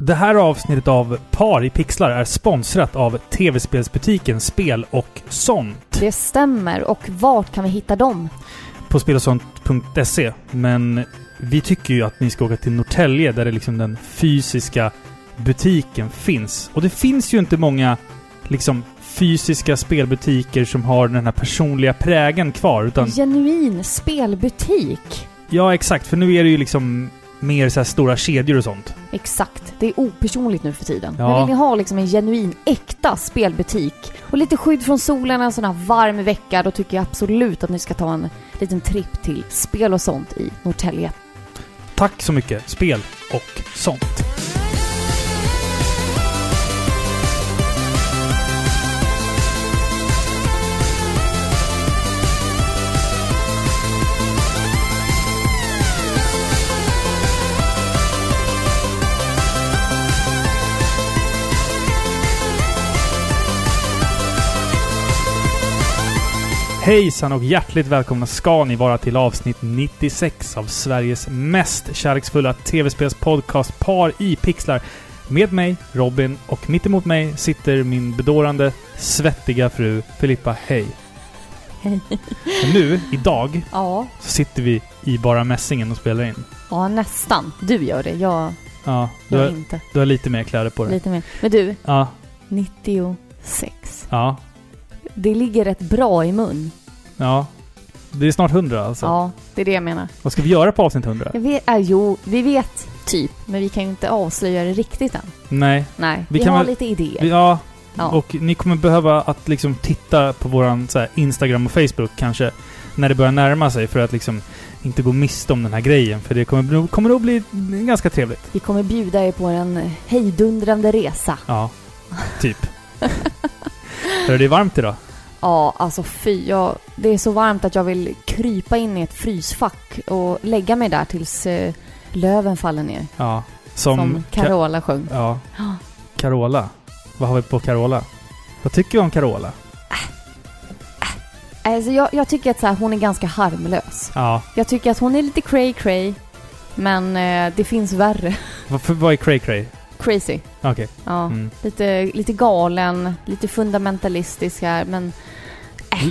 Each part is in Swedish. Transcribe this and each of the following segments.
Det här avsnittet av Par i pixlar är sponsrat av tv-spelsbutiken Spel och sånt Det stämmer. Och vart kan vi hitta dem? på spelosont.se. Men vi tycker ju att ni ska åka till Norrtälje där det liksom den fysiska butiken finns. Och det finns ju inte många liksom fysiska spelbutiker som har den här personliga prägen kvar. Utan, Genuin spelbutik. ja, exakt. För nu är det ju liksom mer så stora kedjor och sånt. Exakt. Det är opersonligt nu för tiden. Ja. Men vill ni ha liksom en genuin, äkta spelbutik och lite skydd från solen en sån här varm vecka, då tycker jag absolut att ni ska ta en liten tripp till Spel och sånt i Norrtälje. Tack så mycket, spel och sånt. Hejsan och hjärtligt välkomna ska ni vara till avsnitt 96 av Sveriges mest kärleksfulla tv-spelspodcast Par i pixlar. Med mig, Robin, och mitt emot mig sitter min bedårande, svettiga fru Filippa. Hej! Hej. Nu, idag, Ja. så sitter vi i bara mässingen och spelar in. Ja, nästan. Du gör det. Jag Ja, du gör har, inte. du har lite mer kläder på dig. Lite mer. Men du, Ja, 96. ja, Det ligger rätt bra i mun. ja. Det är snart 100 alltså. Ja, det är det jag menar. Vad ska vi göra på avsnitt 100? Jag vet, äh, jo, vi vet typ, men vi kan ju inte avslöja det riktigt än. Nej. Nej, Vi vi, har väl- lite idéer. Vi- Ja, Ja. och ni kommer behöva att liksom titta på våran så här, Instagram och Facebook kanske när det börjar närma sig för att liksom inte gå miste om den här grejen. För det kommer, kommer nog bli ganska trevligt. Vi kommer bjuda er på en hejdundrande resa. Ja, typ. Hörru, det är varmt idag. Ja, alltså fy. Jag, det är så varmt att jag vill krypa in i ett frysfack och lägga mig där tills eh, löven faller ner. Ja. Som, Som, Ka- Carola sjöng. ja. Carola. Vad har vi på Carola? Vad tycker vi om Carola? Alltså jag, jag tycker att så här, hon är ganska harmlös. Ja. Jag tycker att hon är lite cray cray. Men eh, det finns värre. Vad, för, vad är cray cray? Crazy. Okej. Ja. Mm. Lite, lite galen, lite fundamentalistisk här, men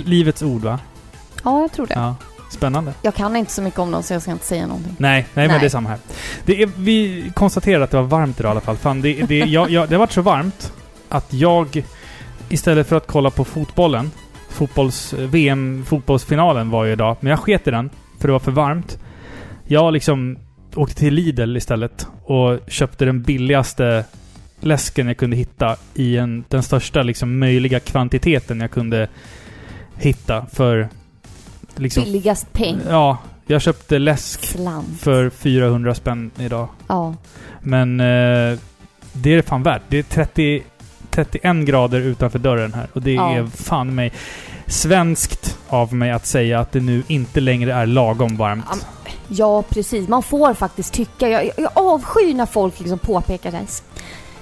Livets ord va? ja, jag tror det. Ja. Spännande. Jag kan inte så mycket om dem så jag ska inte säga någonting. Nej, nej, men Nej. det är samma här. Det är, vi konstaterar att det var varmt idag i alla fall. Fan, det, det, jag, jag, det har varit så varmt att jag istället för att kolla på fotbollen, fotbolls, VM, fotbollsfinalen var ju idag, men jag sket i den för det var för varmt. Jag liksom åkte till Lidl istället och köpte den billigaste läsken jag kunde hitta i en, den största liksom möjliga kvantiteten jag kunde hitta för liksom... Billigast peng. Ja, jag köpte läsk Slant. för 400 spänn idag. Ja. Men eh, det är det fan värt. Det är 30, 31 grader utanför dörren här. Och det Ja. är fan mig svenskt av mig att säga att det nu inte längre är lagom varmt. Ja, precis. Man får faktiskt tycka. Jag, jag, avskyr när folk liksom påpekar. "S-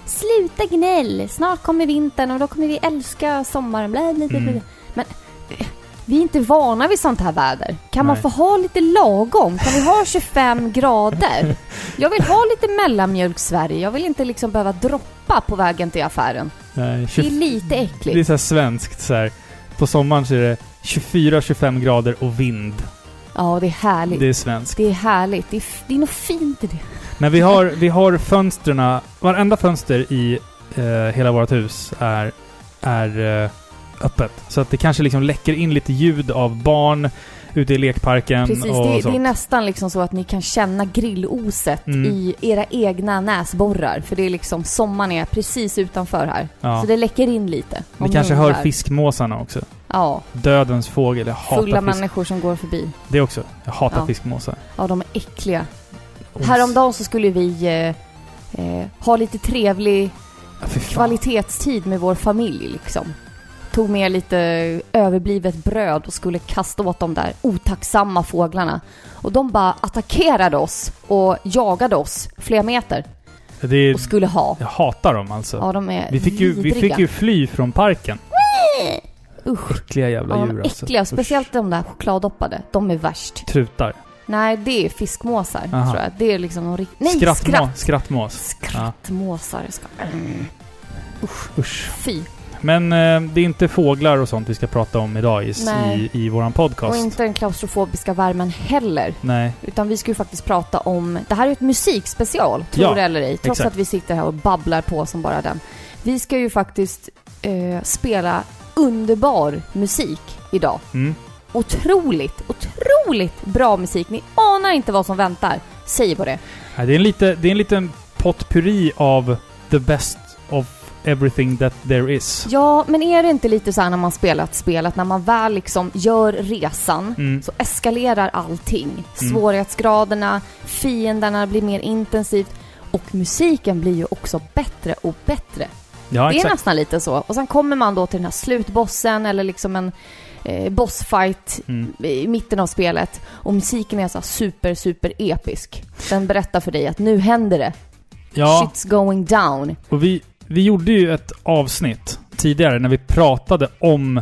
Sluta gnäll! Snart kommer vintern och då kommer vi älska sommaren. Bla, bla, bla, bla. Mm. Men vi är inte vana vid sånt här väder. Kan man Nej. få ha lite lagom? Kan vi ha 25 grader? Jag vill ha lite mellanmjölk-Sverige. Jag vill inte liksom behöva droppa på vägen till affären. Nej, Det är 20, lite det är äckligt. så här svenskt så här. På sommaren så är det 24-25 grader och vind. Ja, det är härligt. Det är svenskt. Det är härligt. Det är, det är något fint i det. Men vi har, vi har fönstren, varenda fönster i eh, hela vårt hus är, är eh, öppet. Så att det kanske liksom läcker in lite ljud av barn ute i lekparken Precis, och det, det är nästan liksom så att ni kan känna grilloset Mm. i era egna näsborrar. För det är liksom, sommaren är precis utanför här. Ja. Så det läcker in lite. Ni kanske hör undrar. fiskmåsarna också. Ja, Dödens fågel. Jag hatar fulla fisk. människor som går förbi. Det också. Jag hatar Ja. fiskmåsar. Ja, de är äckliga. Ons- Häromdagen så skulle vi eh, eh, ha lite trevlig Ja, kvalitetstid med vår familj liksom. Tog med lite överblivet bröd och skulle kasta åt de där otacksamma fåglarna. Och de bara attackerade oss och jagade oss flera meter är, och skulle ha. jag hatar dem alltså. Ja, de är vi, fick ju, vi fick ju fly från parken. Usch. Äckliga jävla Ja, djur alltså. äckliga. Usch. Speciellt de där chokladdoppade. De är värst. Trutar. Nej, det är fiskmåsar, Aha. tror jag. Det är liksom någon rikt... Nej, Skrattmå- skratt! Skrattmås. Skrattmåsar. Ska... Mm. Usch. Fy. Men eh, det är inte fåglar och sånt vi ska prata om idag i, Nej. i, i våran podcast. Och inte den klaustrofobiska värmen heller. Nej. Utan vi ska ju faktiskt prata om... Det här är ett musikspecial, tror Ja, det eller ej. Trots exakt. att vi sitter här och babblar på som bara den. Vi ska ju faktiskt eh, spela underbar musik idag. Mm. Otroligt, otroligt bra musik. Ni anar inte vad som väntar. Säg på det. Ja, det, är en lite, det är en liten potpurri av the best of everything that there is. Ja, men är det inte lite så här när man spelat spelet, när man väl liksom gör resan Mm. så eskalerar allting. Svårighetsgraderna, fienderna blir mer intensivt och musiken blir ju också bättre och bättre. Ja, det är exakt. nästan lite så. Och sen kommer man då till den här slutbossen eller liksom en eh, bossfight Mm. i mitten av spelet och musiken är så super, super episk. Den berättar för dig att nu händer det. Ja, Shit's going down. och vi, vi gjorde ju ett avsnitt tidigare när vi pratade om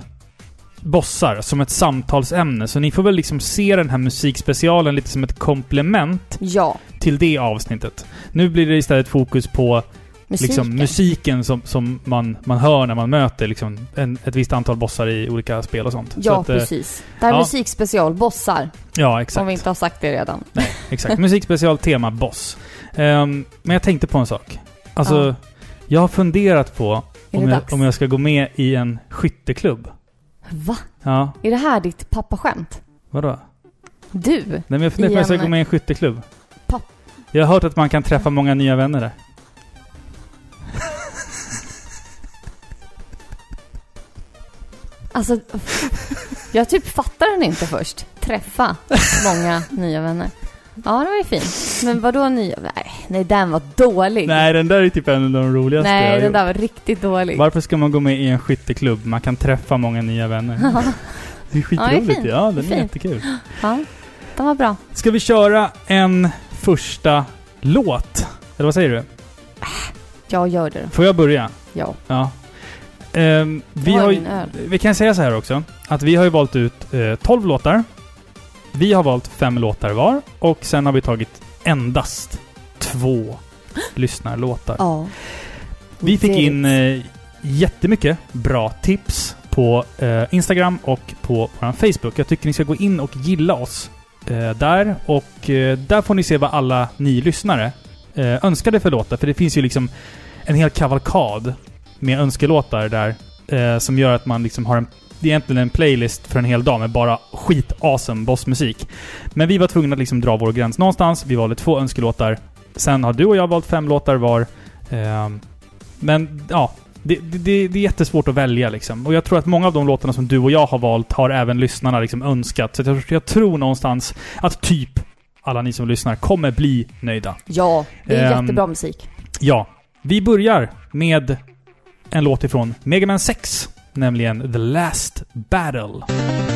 bossar som ett samtalsämne. Så ni får väl liksom se den här musikspecialen lite som ett komplement Ja, till det avsnittet. Nu blir det istället fokus på musiken. liksom, musiken som, som man, man hör när man möter liksom, en, ett visst antal bossar i olika spel och sånt. Ja, att, eh, precis. Det här är ja. musikspecial, bossar. Ja, exakt. Om vi inte har sagt det redan. Nej, exakt. Musikspecial, tema, boss. Ehm, men jag tänkte på en sak. Alltså, Ja. Jag har funderat på om jag, om jag ska gå med i en skytteklubb. Va? Ja, Är det här ditt pappaskämt? vadå? Du? Nej, men jag funderar på om jag ska gå med i en skytteklubb. Papp- Jag har hört att man kan träffa många nya vänner där. Alltså, jag typ fattar den inte först. Träffa många nya vänner. Ja, det var ju fint. Men vad då nya? Nej, nej, den var dålig. Nej, den där är typ en av de roligaste jag Nej, har den gjort. där var riktigt dålig. Varför ska man gå med i en skytteklubb? Man kan träffa många nya vänner. det är Ja, skitroligt. fint. Ja, den är Fint. jättekul. Ja, den var bra. Ska vi köra en första låt? Eller vad säger du? Jag gör det. Får jag börja? Ja. Ja. Ehm, vi, Jag har ju, vi kan säga så här också. Att vi har ju valt ut eh, 12 låtar. Vi har valt fem låtar var. Och sen har vi tagit endast två lyssnarlåtar. Ja. Vi fick in eh, jättemycket bra tips på eh, Instagram och på vår Facebook. Jag tycker ni ska gå in och gilla oss eh, där. Och eh, där får ni se vad alla ni lyssnare eh, önskade för låtar. För det finns ju liksom en hel kavalkad med önskelåtar där. Eh, som gör att man liksom har en det är egentligen en playlist för en hel dag med bara skit-awesome bossmusik. Men vi var tvungna att liksom dra vår gräns någonstans. Vi valde två önskelåtar. Sen har du och jag valt fem låtar var. Ehm, men ja, det, det, det är jättesvårt att välja liksom. Och jag tror att många av de låtarna som du och jag har valt har även lyssnarna liksom önskat. Så jag, jag tror någonstans att typ alla ni som lyssnar kommer bli nöjda. Ja, det är Ehm, jättebra musik. Ja, vi börjar med en låt ifrån Mega Man 6. Nämligen The Last Battle.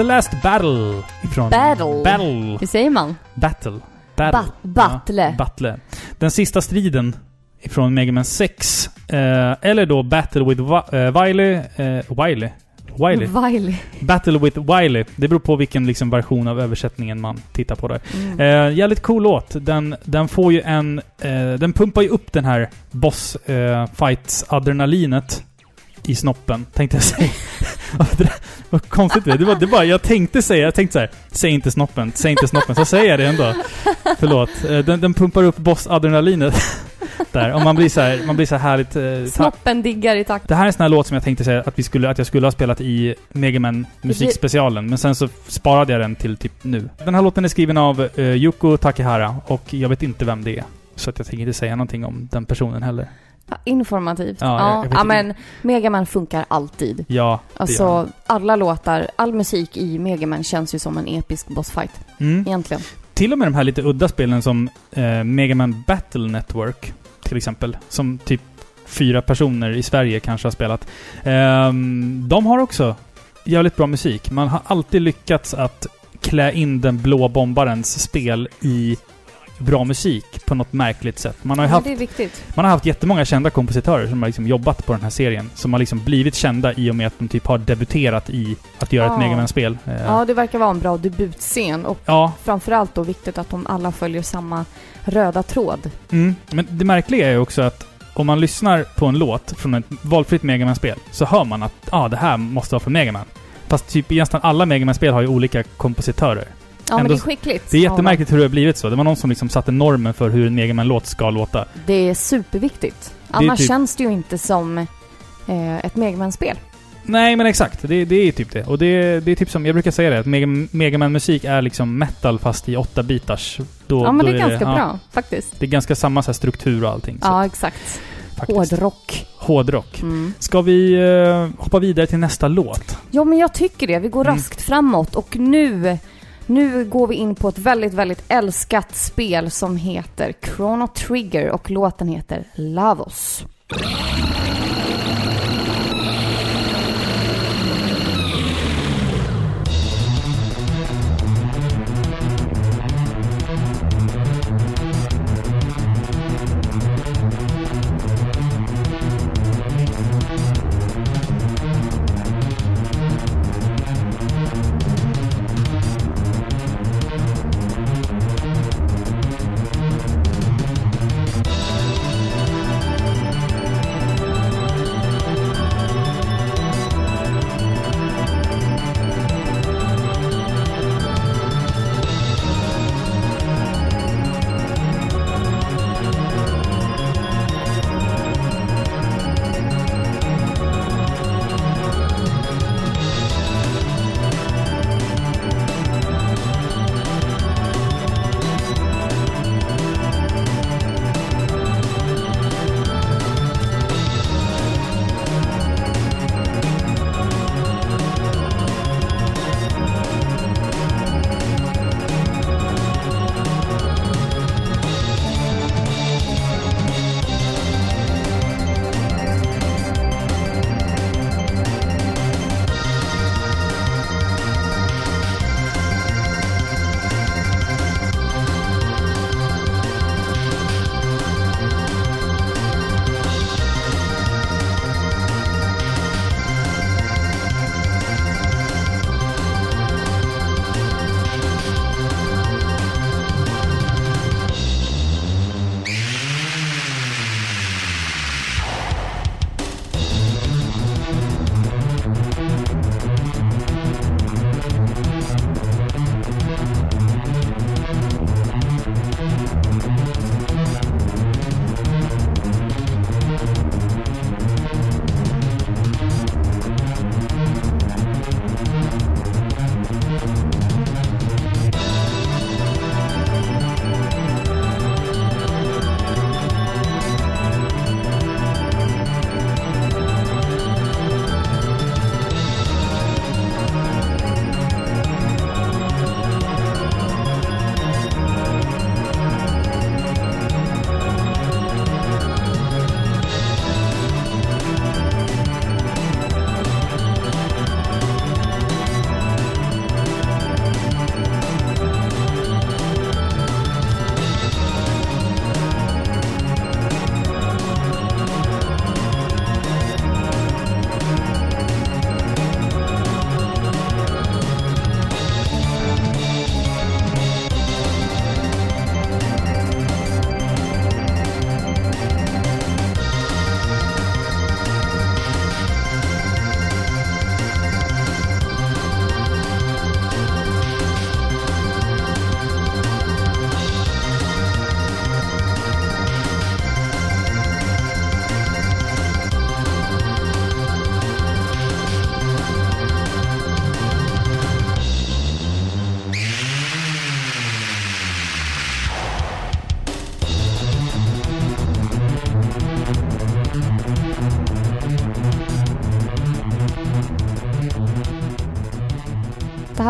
The Last Battle. Ifrån Battle. Battle. Hur säger man? Battle. Battle. Ba- battle. Ja, battle. Den sista striden ifrån Mega Man 6. Eh, eller då Battle with Wi- eh, Wily. Eh, Wily. Wily. Wiley. Battle with Wily. Det beror på vilken liksom, version av översättningen man tittar på där. Mm. Eh, jävligt cool låt. Den, den får ju en... Eh, den pumpar ju upp den här boss eh, fights-adrenalinet i snoppen, tänkte jag säga. Vad konstigt det. Det var, det bara, jag tänkte säga, jag tänkte så här, säg inte snoppen, säg inte snoppen. Så säger jag det ändå. Förlåt. Eh, den, den pumpar upp boss-adrenalinet där. Och man blir så här, man blir så här härligt... Eh, Snoppen diggar i takt. det här är en sån här låt som jag tänkte säga att, vi skulle, att jag skulle ha spelat i Mega Man musikspecialen. Men sen så sparade jag den till typ nu. Den här låten är skriven av eh, Yuko Takehara och jag vet inte vem det är. Så att jag tänker inte säga någonting om den personen heller. Informativt. Ja, Ja, ja, men Megaman funkar alltid. Ja, Alltså, alla låtar, all musik i Megaman känns ju som en episk bossfight. Mm. Egentligen. Till och med de här lite udda spelen som eh, Mega Man Battle Network till exempel. Som typ fyra personer i Sverige kanske har spelat. Ehm, de har också jävligt bra musik. Man har alltid lyckats att klä in den blå bombarens spel i bra musik på något märkligt sätt. Man har Ja, haft, det är viktigt. man har haft jättemånga kända kompositörer som har liksom jobbat på den här serien. Som har liksom blivit kända i och med att de typ har debuterat i att göra Ja. ett Mega Man-spel. Eh, Ja, det verkar vara en bra debutscen och ja, framförallt då viktigt att de alla följer samma röda tråd. Mm. Men det märkliga är ju också att om man lyssnar på en låt från ett valfritt Mega Man-spel så hör man att ah, det här måste vara från Mega Man. Fast typ nästan alla Mega Man-spel har ju olika kompositörer. Ja, men det är skickligt. Det är Ja, jättemärkligt hur det har blivit så. Det var någon som liksom satte normen för hur en Mega Man-låt ska låta. Det är superviktigt. Annars typ- känns det ju inte som eh, ett Megaman-spel. Nej, men exakt. Det, det är typ det. Och det, det är typ som, jag brukar säga det, att Mega, Mega Man-musik är liksom metal fast i 8-bitars. Då, Ja, men då det är ganska ja, bra faktiskt. Det är ganska samma så struktur och allting. Så, Ja, exakt. faktiskt. Hårdrock. Hårdrock. Mm. Ska vi eh, hoppa vidare till nästa låt? Ja, men jag tycker det. Vi går Mm. raskt framåt och nu, nu går vi in på ett väldigt, väldigt älskat spel som heter Chrono Trigger och låten heter Lavos.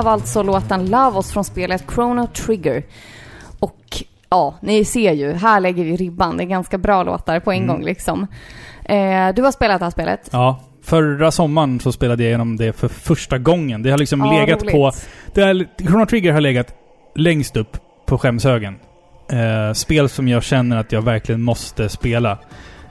Här var alltså låten Love Us från spelet Chrono Trigger. Och ja, ni ser ju, här lägger vi ribban. Det är ganska bra låtar på en Mm. gång liksom. Eh, du har spelat det här spelet? Ja. Förra sommaren så spelade jag igenom det för första gången. Det har liksom Ja, legat roligt. på... Det har, Chrono Trigger har legat längst upp på skämshögen. Eh, spel som jag känner att jag verkligen måste spela.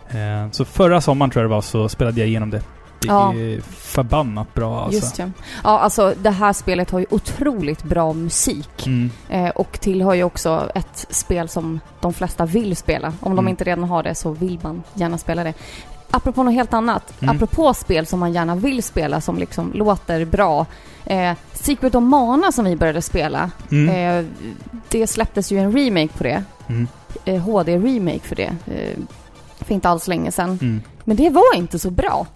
Eh, så förra sommaren tror jag det var så spelade jag igenom det. Det Ja. är förbannat bra alltså. Just det. Ja, alltså det här spelet har ju otroligt bra musik. Mm. Eh, och tillhör ju också ett spel som de flesta vill spela. Om de Mm. inte redan har det så vill man gärna spela det. Apropå något helt annat. Mm. Apropå spel som man gärna vill spela som liksom låter bra. Eh, Secret of Mana som vi började spela. Mm. Eh, det släpptes ju en remake på det. Mm. Eh, HD-remake för det. Eh, för inte alls länge sedan. Mm. Men det var inte så bra.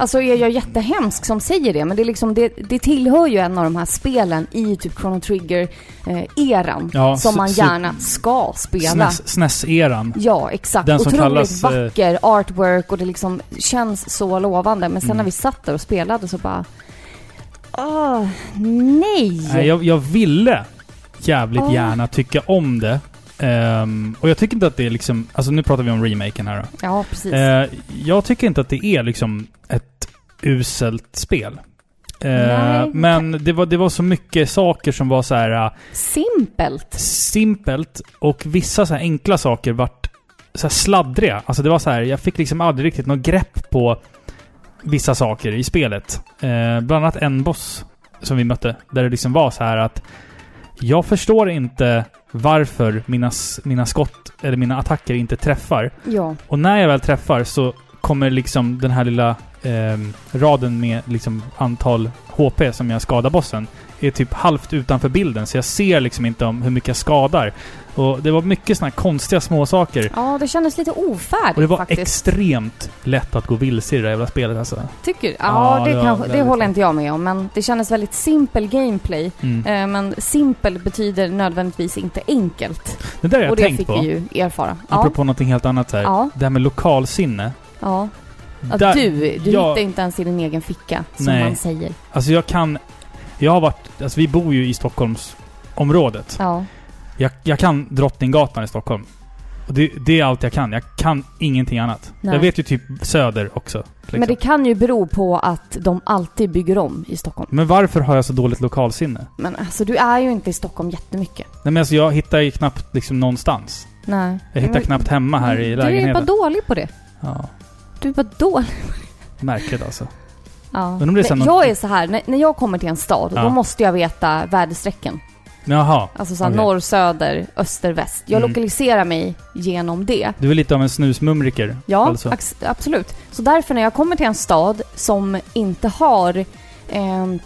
Alltså är jag jättehemsk som säger det, men det, är liksom, det, det tillhör ju en av de här spelen i typ Chrono Trigger-eran. Ja, som man gärna ska spela. SNES, SNES-eran. Ja, exakt. Den som Otroligt kallas, eh, vacker artwork och det liksom känns så lovande. Men sen Mm. när vi satt där och spelade så bara... Åh, nej! Nej, jag, jag ville jävligt Ah. gärna tycka om det. Ehm, och jag tycker inte att det är liksom... Alltså nu pratar vi om remaken här då. Ja, precis. Eh, jag tycker inte att det är liksom ett uselt spel. Nej. men det var, det var så mycket saker som var så här eh, Simpelt. simpelt och vissa så enkla saker vart så här sladdriga. Alltså det var så här, jag fick liksom aldrig riktigt något grepp på vissa saker i spelet. Eh, bland annat en boss som vi mötte, där det liksom var så här att jag förstår inte varför mina, mina skott eller mina attacker inte träffar. Ja. Och när jag väl träffar så kommer liksom den här lilla ehm, raden med liksom antal HP som jag skadar bossen är typ halvt utanför bilden. Så jag ser liksom inte om hur mycket jag skadar. Och det var mycket här konstiga småsaker. ja, det kändes lite ofärdigt Och det var faktiskt. extremt lätt att gå vilse i det där jävla spelet alltså. Tycker Ja, Ja, det, det kanske, det håller inte jag med om. Men det kändes väldigt simpel gameplay. Mm. Eh, men simpel betyder nödvändigtvis inte enkelt. Det där har jag och det tänkt fick på. vi ju erfara. Ja, Apropå någonting helt annat här. Ja. Det här med lokalsinne. ja. ja Där- du, du jag- hittar inte ens i din egen ficka, som Nej. man säger. Alltså jag kan... Jag har varit... Alltså vi bor ju i Stockholmsområdet. Ja. Jag, jag kan Drottninggatan i Stockholm. Och det, det är allt jag kan. Jag kan ingenting annat. Nej. Jag vet ju typ Söder också. Liksom. Men det kan ju bero på att de alltid bygger om i Stockholm. Men varför har jag så dåligt lokalsinne? Men alltså, du är ju inte i Stockholm jättemycket. Nej men alltså jag hittar ju knappt liksom någonstans. Nej. Jag hittar Men- knappt hemma här i Du är bara lägenheten. dålig på det. Ja, Du är bara dålig. märkligt alltså. Ja. Men om det är någon- jag är så här, när, när jag kommer till en stad, Ja. då måste jag veta väderstrecken. Jaha. Alltså så Okej. norr, söder, öster, väst. Jag Mm. lokaliserar mig genom det. Du är lite av en snusmumriker. Ja, alltså. absolut. Så därför när jag kommer till en stad som inte har ehm,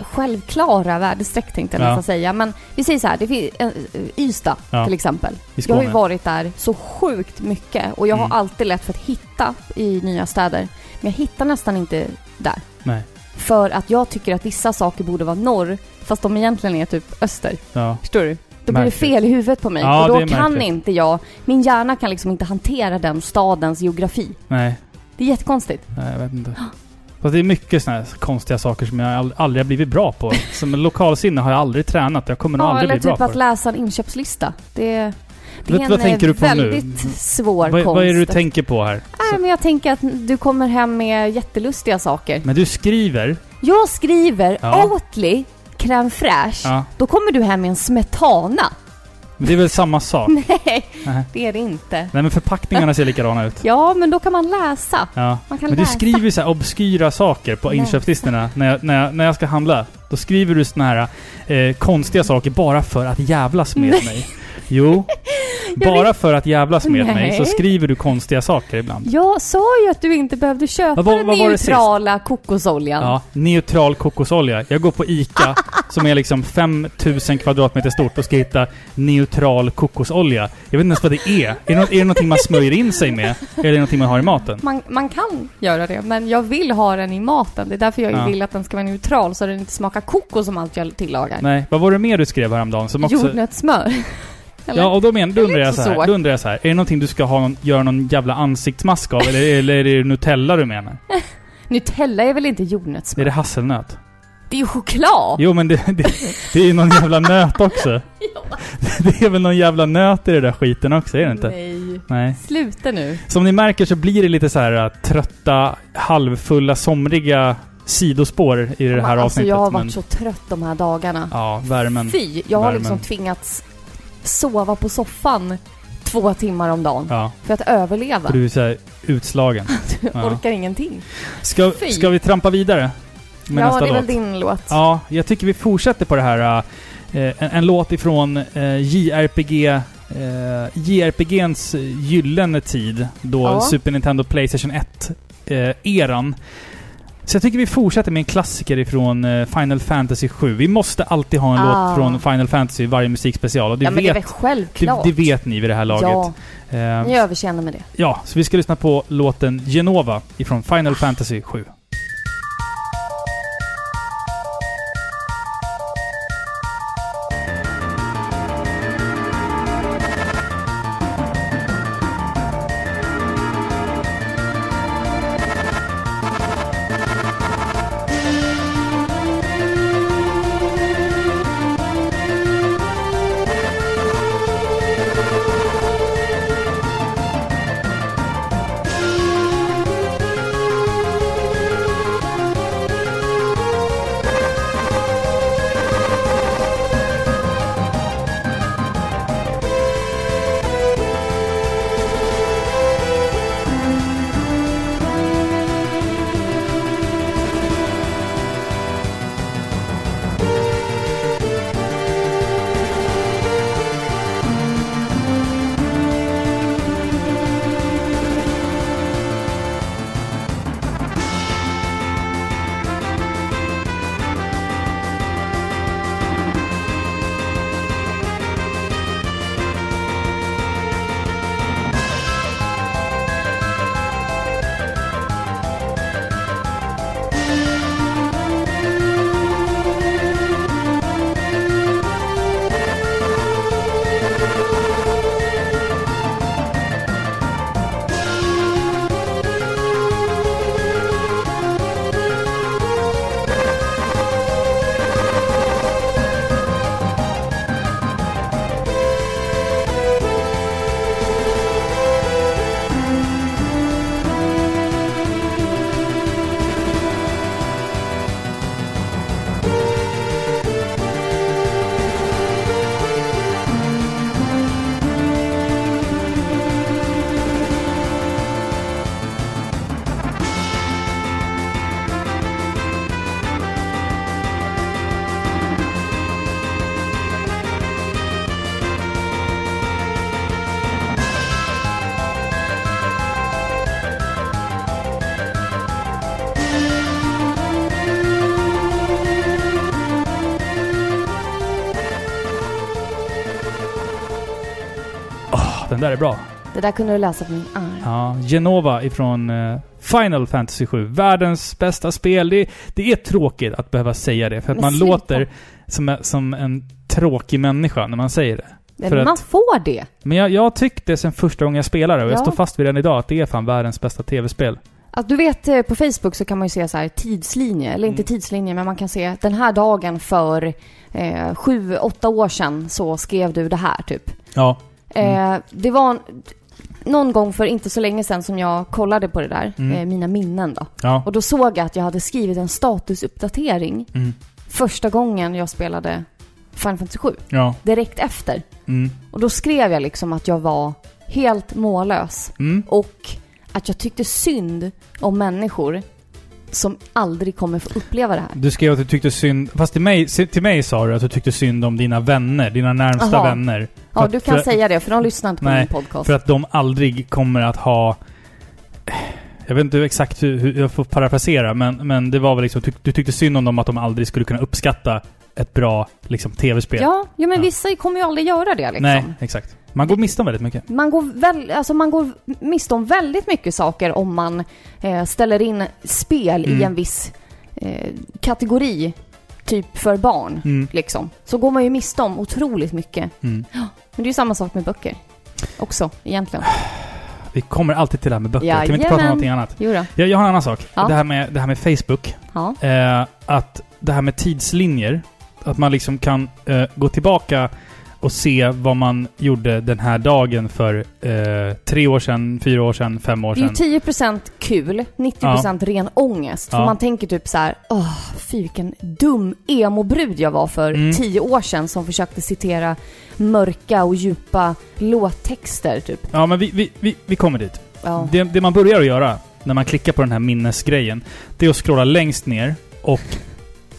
självklara väderstreck tänkte jag Ja. nästan säga. Men vi säger så här, det finns en, Ystad Ja. till exempel. Jag har ju varit där så sjukt mycket och jag Mm. har alltid lätt för att hitta i nya städer. Men jag hittar nästan inte där. Nej. För att jag tycker att vissa saker borde vara norr, fast de egentligen är typ öster. Ja. Förstår du? Då blir det fel i huvudet på mig. Ja, och då kan märkligt. inte jag, min hjärna kan liksom inte hantera den stadens geografi. Nej. Det är jättekonstigt. Nej, jag vet inte. Fast det är mycket såna här konstiga saker som jag ald- aldrig har blivit bra på. Som lokalsinne har jag aldrig tränat. Jag kommer nog Ja, aldrig eller bli bra typ på att det. läsa en inköpslista. Det, det är en vad tänker du på nu? väldigt svår Vad, konst. vad är det du tänker på här? Nej, men jag tänker att du kommer hem med jättelustiga saker. Men du skriver... Jag skriver Ja. Oatly crème fraîche. Ja. Då kommer du hem med en smetana. Men det är väl samma sak? Nej, Nej. det är det inte. Nej men förpackningarna ser likadana ut. Ja, men då kan man läsa. Ja. Man kan Men du läsa. skriver ju så här obskyra saker på Nej. inköpslistorna när jag, när, jag, när jag ska handla. Då skriver du såna här eh, konstiga saker bara för att jävlas med Nej. mig. Jo. Bara för att jävlas med mig Nej. så skriver du konstiga saker ibland. Jag sa ju att du inte behövde köpa Vad den vad neutrala kokosoljan. Ja, neutral kokosolja. Jag går på ICA som är liksom 5000 kvadratmeter stort och ska hitta neutral kokosolja. Jag vet inte ens vad det är. Är det, något, är det någonting man smörjer in sig med? Eller är det någonting man har i maten? Man, man kan göra det, men jag vill ha den i maten. Det är därför jag Ja. vill att den ska vara neutral, så den inte smakar kokos som allt jag tillagar. Nej, vad var det mer du skrev häromdagen? Som också... Jordnötssmör. Eller? Ja, och då, men, då, undrar jag så här, så. då undrar jag så här. Är det någonting du ska ha någon, göra någon jävla ansiktsmask av? Eller, eller är det Nutella du menar? Nutella är väl inte Är jordnötssmör? det hasselnöt? Det är ju choklad! Jo men det, det, det är ju någon jävla nöt också. Ja. Det är väl någon jävla nöt i den där skiten också, är det inte? Nej. Nej. Sluta nu. Som ni märker så blir det lite så här äh, trötta, halvfulla, somriga sidospår i det här alltså, avsnittet. jag har varit men, så trött de här dagarna. Ja, värmen. Fy! Jag har värmen. liksom tvingats sova på soffan två timmar om dagen Ja, för att överleva. och du är så här utslagen. Jag ja. orkar ingenting. Ska, Fy. ska vi trampa vidare? Med ja, nästa det är låt? väl din låt. Ja, jag tycker vi fortsätter på det här. äh, en, en låt ifrån äh, JRPG... Äh, JRPGns gyllene tid, då Ja. Super Nintendo Playstation 1-eran. Så jag tycker vi fortsätter med en klassiker ifrån äh, Final Fantasy 7. Vi måste alltid ha en Ah. låt från Final Fantasy i varje musikspecial. Och det, ja, men det är vet, väl det, självklart. det vet ni vid det här laget. Ja, Eh, ni överkänner med det. ja, så vi ska lyssna på låten Genova ifrån Final Fantasy 7. Där är bra. Det där kunde du läsa på min arm. Ja, Genova ifrån eh, Final Fantasy 7. Världens bästa spel. Det, det är tråkigt att behöva säga det, för att Men man sluta. låter som, som en tråkig människa när man säger det. Men för man att- får det. Men jag, jag tyckte sen första gången jag spelade, och jag Ja. står fast vid den idag, att det är fan världens bästa tv-spel. Att du vet, eh, på Facebook så kan man ju se så här tidslinje, eller inte Mm. tidslinje, men man kan se den här dagen för eh, sju, åtta år sedan så skrev du det här typ. Ja. Mm. Eh, det var en, någon gång för inte så länge sedan som jag kollade på det där, Mm. eh, mina minnen då. Ja. Och då såg jag att jag hade skrivit en statusuppdatering Mm. första gången jag spelade Final Fantasy 7. Ja. Direkt efter. Mm. Och då skrev jag liksom att jag var helt mållös. Mm. Och att jag tyckte synd om människor som aldrig kommer få uppleva det här. Du skrev att du tyckte synd... Fast till mig, till mig sa du att du tyckte synd om dina vänner, dina närmsta Aha. vänner. Ja, du kan för- säga det, för de lyssnar inte på Nej, min podcast. För att de aldrig kommer att ha... Jag vet inte exakt hur, jag får parafrasera, men, men det var väl liksom... Du, du tyckte synd om dem att de aldrig skulle kunna uppskatta ett bra liksom, tv-spel. Ja, ja men Ja. vissa kommer ju aldrig göra det liksom. Nej, exakt. Man går miste om väldigt mycket. Man går, väl, alltså man går miste om väldigt mycket saker om man eh, ställer in spel Mm. i en viss eh, kategori, typ för barn. Mm. Liksom. Så går man ju miste om otroligt mycket. Mm. Men det är ju samma sak med böcker. Också, egentligen. Vi kommer alltid till det här med böcker. Kan vi inte prata om Jajamän. någonting annat? Jo då. Jag, jag har en annan sak. Ja. Det, här med, det här med Facebook. Ja. Eh, att det här med tidslinjer. Att man liksom kan eh, gå tillbaka och se vad man gjorde den här dagen för eh, tre år sedan, fyra år sedan, fem år Det är sedan. ju 10% kul, 90% ren ångest. För Ja. man tänker typ så här: åh, fy vilken dum emo-brud jag var för Mm. 10 år sedan som försökte citera mörka och djupa låttexter typ. Ja, men vi, vi, vi, vi kommer dit. Ja. Det, det man börjar att göra när man klickar på den här minnesgrejen, det är att scrolla längst ner och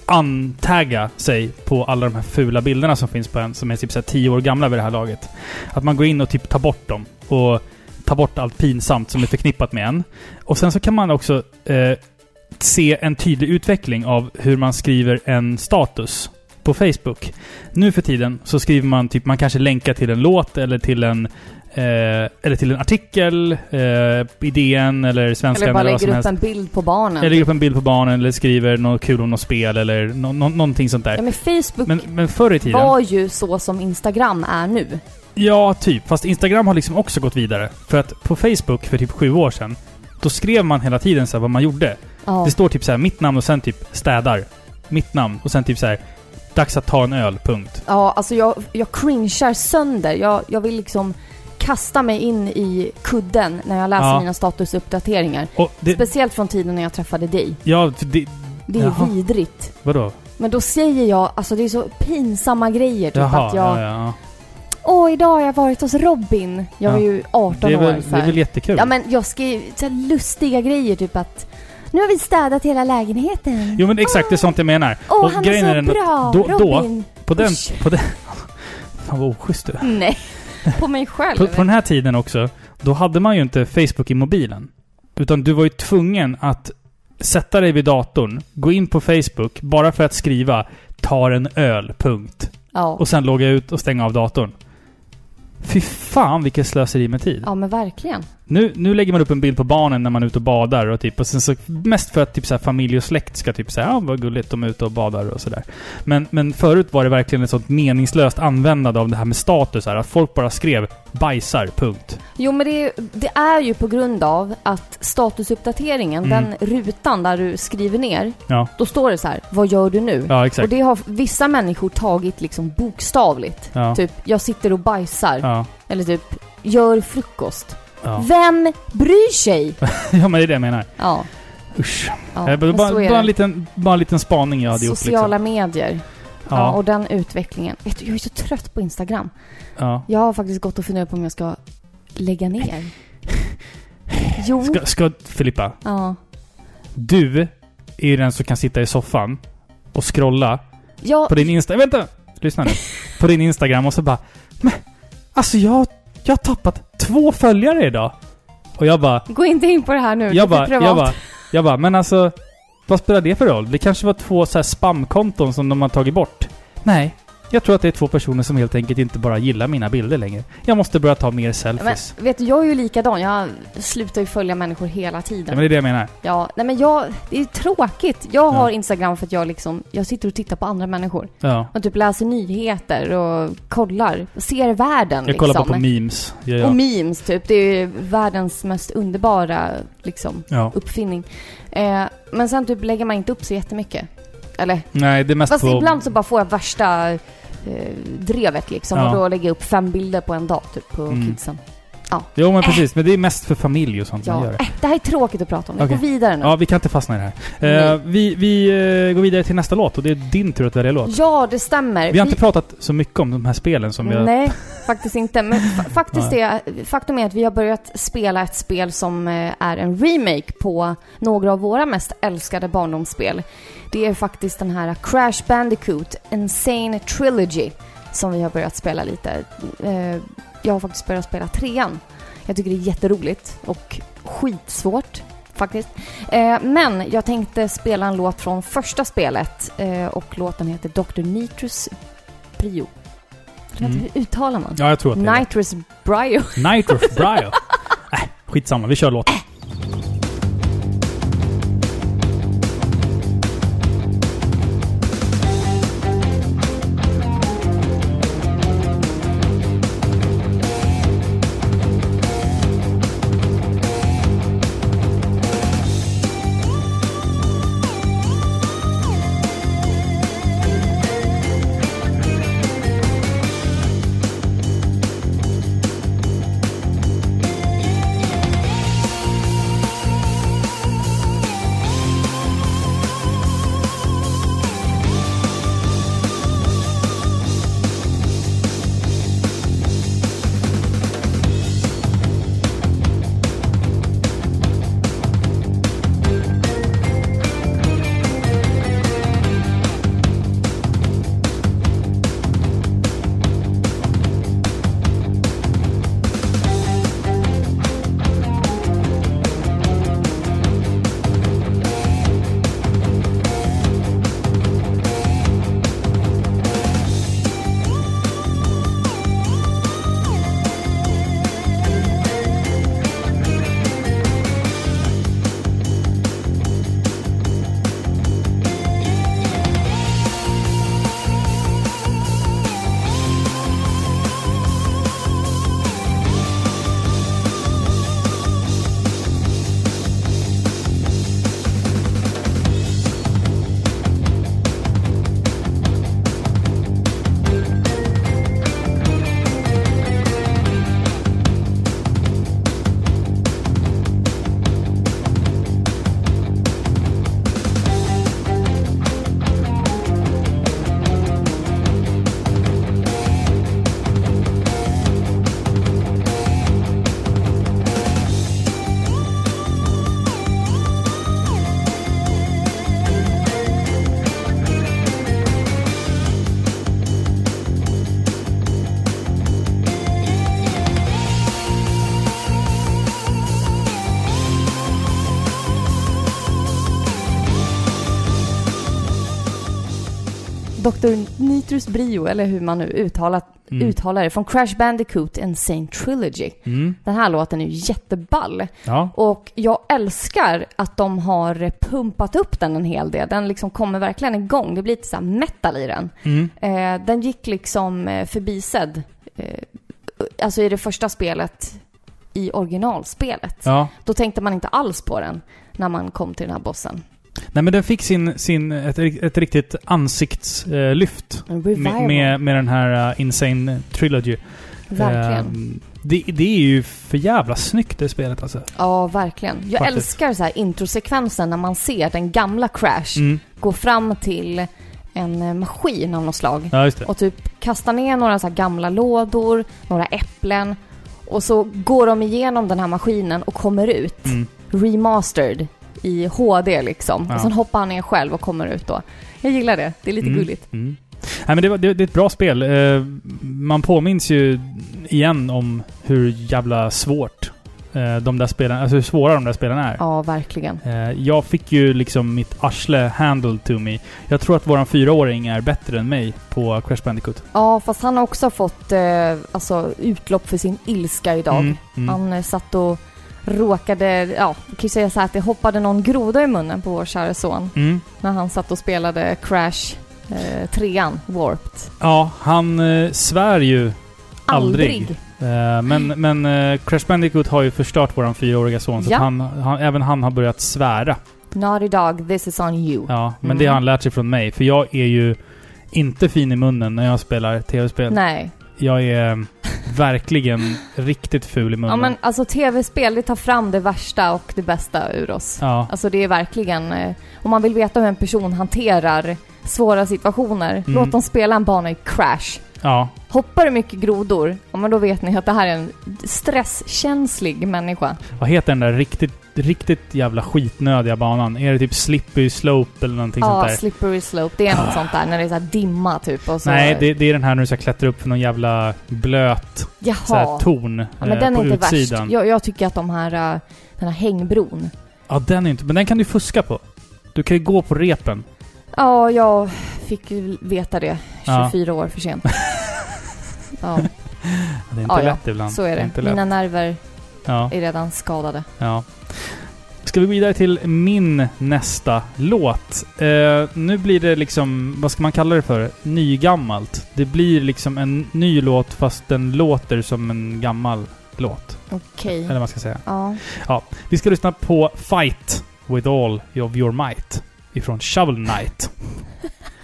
antagga sig på alla de här fula bilderna som finns på en, som är typ så här 10 år gamla vid det här laget. Att man går in och typ tar bort dem och tar bort allt pinsamt som är förknippat med en. Och sen så kan man också eh, se en tydlig utveckling av hur man skriver en status på Facebook. Nu för tiden så skriver man typ, man kanske länkar till en låt eller till en eh, eller till en artikel eh, i DN eller Svenskan Eller bara eller vad som lägger upp helst. en bild på barnen. Eller lägger upp en bild på barnen eller skriver något kul om något spel eller nå nå någonting sånt Ja där. men Facebook Men, men förr i tiden... var ju så som Instagram är nu. Ja, typ. Fast Instagram har liksom också gått vidare. För att på Facebook för typ sju år sedan, då skrev man hela tiden så vad man gjorde. Ja. Det står typ så här mitt namn och sen typ städar. Mitt namn och sen typ så här dags att ta en öl, punkt. Ja, alltså jag, jag cringear sönder. Jag, jag vill liksom kasta mig in i kudden när jag läser Ja. mina statusuppdateringar. Och det... Speciellt från tiden när jag träffade dig. Ja, för det... Det är Jaha. vidrigt. Vadå? Men då säger jag, alltså det är så pinsamma grejer. Typ Jaha, att jag, ja, ja. åh idag har jag varit hos Robin. Jag var Ja. ju 18 Det är, år väl, ungefär. det är väl jättekul? Ja men jag skrev så här lustiga grejer typ att nu har vi städat hela lägenheten. Jo men exakt, det är sånt jag menar. Åh, han är är så den att bra! då- då- Robin! På den... Usch. På den... Fan vad oschysst du är. Nej, på mig själv. På, på den här tiden också, då hade man ju inte Facebook i mobilen. Utan du var ju tvungen att sätta dig vid datorn, gå in på Facebook, bara för att skriva ”tar en öl”, punkt. ja. Och sen logga ut och stänga av datorn. Fy fan vilket slöseri med tid. ja, men verkligen. Nu, nu lägger man upp en bild på barnen när man är ute och badar och typ, och sen så, mest för att typ så här, familj och släkt ska typ säga ja vad gulligt, de är ute och badar och sådär. Men, men förut var det verkligen ett sånt meningslöst användande av det här med status här, att folk bara skrev bajsar, punkt. Jo, men det är, det är ju på grund av att statusuppdateringen, Mm. den rutan där du skriver ner, Ja, då står det så här, vad gör du nu? ja Och exakt. det har vissa människor tagit liksom bokstavligt. Ja, Typ, jag sitter och bajsar. ja, Eller typ, gör frukost. Ja. Vem bryr sig? ja, men det är det jag menar. Ja, Usch. ja Eh, bara, bara, en liten, bara en liten spaning jag hade gjort Sociala liksom. medier. Ja. Ja, och den utvecklingen. Vet du, jag är så trött på Instagram. ja. Jag har faktiskt gått och funderat på om jag ska lägga ner. Jo. Ska, ska, Filippa, Ja. du är ju den som kan sitta i soffan och scrolla Ja, på din Insta... Vänta! Lyssna nu. På din Instagram och så bara... Men, alltså jag, jag har tappat två följare idag. Och jag bara... gå inte in på det här nu. Jag det är bara, för jag privat. bara... Jag bara, men alltså... Vad spelar det för roll? Det kanske var två så här spamkonton som de har tagit bort. Nej. Jag tror att det är två personer som helt enkelt inte bara gillar mina bilder längre. Jag måste börja ta mer Men selfies. vet du, jag är ju likadan. Jag slutar ju följa människor hela Ja, tiden. men det är det jag menar. Ja, nej men jag, det är tråkigt. Jag har Ja. Instagram för att jag liksom, jag sitter och tittar på andra människor. Ja. Och typ läser nyheter och kollar, ser världen Jag liksom. kollar bara på memes. Ja, ja. Och memes typ, det är ju världens mest underbara liksom ja. uppfinning. Eh, men sen typ lägger man inte upp så jättemycket. Eller, Nej, det är mest fast på... ibland så bara får jag värsta drevet liksom. Ja. Och då lägger jag upp fem bilder på en dag typ på Mm. kidsen. Jo, men precis. Men det är mest för familj och sånt man Ja, gör det. äh, det här är tråkigt att prata om. Vi Okej. går vidare nu. Ja, vi kan inte fastna i det här. Eh, vi vi eh, går vidare till nästa låt och det är din tur att välja låt. Ja, det stämmer. Vi har inte pratat så mycket om de här spelen som vi har... Nej, faktiskt inte. Men fa- faktiskt är, faktum är att vi har börjat spela ett spel som eh, är en remake på några av våra mest älskade barndomsspel. Det är faktiskt den här Crash Bandicoot Insane Trilogy som vi har börjat spela lite. Eh, Jag har faktiskt börjat spela trean. Jag tycker det är jätteroligt och skitsvårt faktiskt. Eh, Men jag tänkte spela en låt från första spelet och låten heter Dr. Nitrous Brio. Mm. Hur uttalar man? Ja, jag tror att det är Nitrous Brio. Nitrous Brio. äh, skitsamma. Vi kör låten. Dr. Nitrus Brio, eller hur man nu uttalar, Mm. uttalar det, från Crash Bandicoot Insane Trilogy. Mm. Den här låten är ju jätteball. Ja. Och jag älskar att de har pumpat upp den en hel del. Den liksom kommer verkligen igång. Det blir lite så här metal i den. Mm. Eh, den gick liksom eh, förbisedd. Eh, alltså i det första spelet, i originalspelet. ja. Då tänkte man inte alls på den när man kom till den här bossen. Nej men den fick sin, sin ett, ett riktigt ansiktslyft. Revival. Med, med, med den här uh, Insane Trilogy. verkligen. Ehm, det, det är ju för jävla snyggt det spelet alltså. Ja, verkligen. Jag Faktiskt. älskar så här introsekvensen när man ser den gamla Crash Mm. gå fram till en eh, maskin av något slag. Ja, just det. och typ kastar ner några så gamla lådor, några äpplen och så går de igenom den här maskinen och kommer ut Mm. remastered i HD liksom. Ja. Och sen hoppar han ner själv och kommer ut då. Jag gillar det. Det är lite Mm. gulligt. Mm. Nej, men det, var, det, det är ett bra spel. Eh, man påminns ju igen om hur jävla svårt eh, de där spelen, alltså hur svåra de där spelen är. Ja, verkligen. Eh, jag fick ju liksom mitt arsle handled to me. Jag tror att våran fyraåring är bättre än mig på Crash Bandicoot. Ja, fast han har också fått alltså, utlopp för sin ilska idag. Mm, mm. Han satt och råkade, ja, vi kan ju säga så här att det hoppade någon groda i munnen på vår kära son Mm. när han satt och spelade Crash eh, trean, Warped. Ja, han eh, svär ju aldrig. Aldrig. Eh, men men eh, Crash Bandicoot har ju förstört våran fyraåriga son, så Ja. han, han, även han har börjat svära. Naughty Dog, this is on you. Ja, men Mm. det har han lärt sig från mig. För jag är ju inte fin i munnen när jag spelar tv-spel. Nej. Jag är verkligen riktigt ful i munnen. Ja men alltså tv-spel, det tar fram det värsta och det bästa ur oss. Ja. Alltså det är verkligen, eh, om man vill veta hur en person hanterar svåra situationer, Mm. låt dem spela en bana i Crash. Ja. Hoppar det mycket grodor, ja men då vet ni att det här är en stresskänslig människa. Vad heter den där riktigt, riktigt jävla skitnödiga banan? Är det typ Slippery Slope eller någonting Ja, sånt där? slippery slope, det är något sånt där när det är så dimma typ och så... Nej, det, det är den här när du ska klättra upp för någon jävla blöt så här, Jaha. torn Ja, men eh, den på är inte utsidan. värst. Jag, jag tycker att de här, eh, den här hängbron. Ja, den är inte... Men den kan du fuska på. Du kan ju gå på repen. Ja, jag fick ju veta det Ja. 24 år för sent. ja, Det är inte Ja, ja. lätt ibland. så är det. inte lätt. Mina nerver Ja, är redan skadade. ja. Ska vi gå vidare till min nästa låt? Eh, nu blir det liksom, vad ska man kalla det för? Nygammalt. Det blir liksom en ny låt fast den låter som en gammal låt. Okej. Eller vad man ska säga. Ja. Vi ska lyssna på Fight with all of your might ifrån Shovel Knight.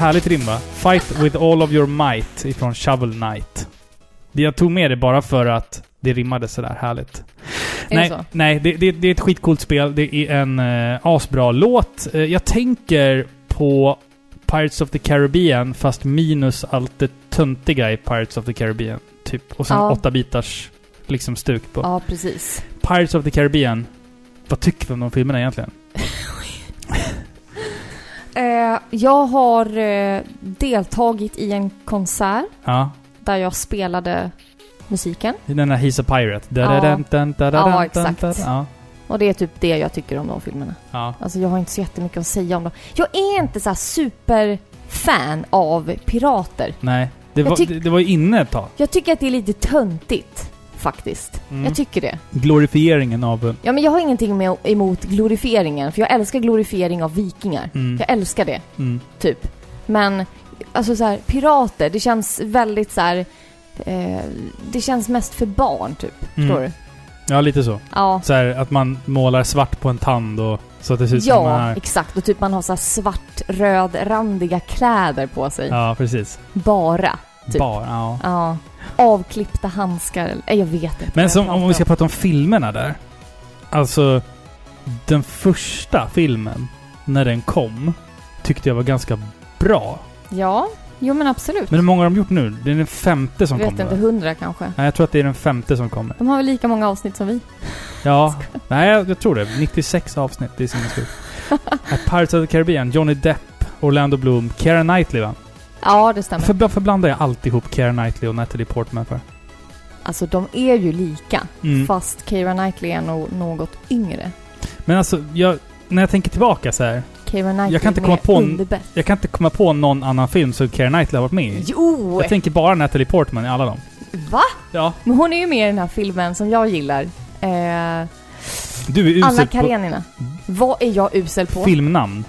härligt rim va? Fight with all of your might ifrån Shovel Knight. Det jag tog med det bara för att det rimmade sådär härligt. Är nej, det så? nej det, det, det är ett skitcoolt spel. Det är en eh, asbra låt. Eh, jag tänker på Pirates of the Caribbean fast minus allt det töntiga i Pirates of the Caribbean. Typ. Och sen Ja. åtta bitars liksom stuk på. Ja, precis. Pirates of the Caribbean. Vad tycker du om de filmerna egentligen? Eh, jag har eh, deltagit i en konsert Ja. där jag spelade musiken. Den där He's a Pirate. Ja. Ja, exakt. Ja. Och det är typ det jag tycker om de filmerna. Ja. Alltså jag har inte så jättemycket att säga om dem. Jag är inte så här superfan av pirater. Nej. Det Jag var, tyck- det, det var ju inne ett tag. Jag tycker att det är lite töntigt, faktiskt. Mm. Jag tycker det. Glorifieringen av... Ja, men jag har ingenting med, emot glorifieringen, för jag älskar glorifiering av vikingar. Mm. Jag älskar det, Mm. typ. Men, alltså så här, pirater, det känns väldigt så här. Eh, det känns mest för barn, typ. Mm. Förstår du? Ja, lite så. Ja. Så här, att man målar svart på en tand och så att det ser ut som man Ja, exakt. Och typ man har så svart-röd-randiga kläder på sig. Ja, precis. Bara. Typ. Bara, ja. Ja. Avklippta handskar. Nej, jag vet inte. Men jag som, om vi ska prata om filmerna där. Alltså, den första filmen, när den kom, tyckte jag var ganska bra. Ja, jo men absolut. Men hur många har de gjort nu? Det är den femte som jag vet kommer. inte, va? hundra kanske. Nej, jag tror att det är den femte som kommer. De har väl lika många avsnitt som vi? Ja, nej jag, jag tror det. 96 avsnitt, det är sinnessjukt. Pirates of the Caribbean, Johnny Depp, Orlando Bloom, Keira Knightley va? Ja, det stämmer. För, blandar jag alltid ihop Keira Knightley och Natalie Portman för? Alltså de är ju lika. Mm. Fast Keira Knightley är nog något yngre. Men alltså, jag, när jag tänker tillbaka så här. Keira Knightley Jag kan inte komma på en-. Jag kan inte komma på någon annan film som Keira Knightley har varit med i. Jo! Jag tänker bara Natalie Portman i alla dem. Va? Ja. Men hon är ju med i den här filmen som jag gillar. Eh, Du är Anna usel på Karenina. Vad är jag usel på? filmnamn.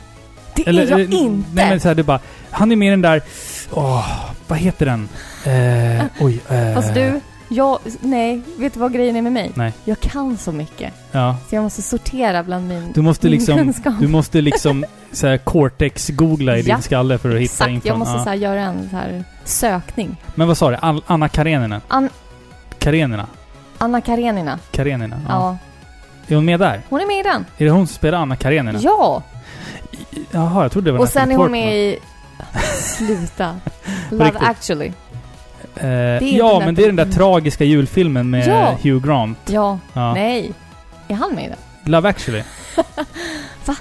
Det är jag eh, inte! Nej men såhär, du bara... Han är med i den där... Åh, vad heter den? Eh, oj. Eh, Fast du, jag, nej, vet du vad grejen är med mig? Nej. Jag kan så mycket. Ja. Så jag måste sortera bland min, Du måste min liksom... kunskap. Du måste liksom såhär cortex-googla i Ja, din skalle för att hitta Exakt, infon. jag måste ja. så här, göra en så här sökning. Men vad sa du? Al- Anna Karenina? An- Karenina? Anna Karenina. Karenina? Ja. Ja. Är hon med där? Hon är med i den. Är det hon som spelar Anna Karenina? Ja! Jaha, jag trodde det var Och sen är hon Portman. med i... Sluta. Love riktigt? actually. Eh, ja, men det är den där tragiska julfilmen med Ja. Hugh Grant. Ja. Ja. Nej. Är han med i den? Love actually. Va?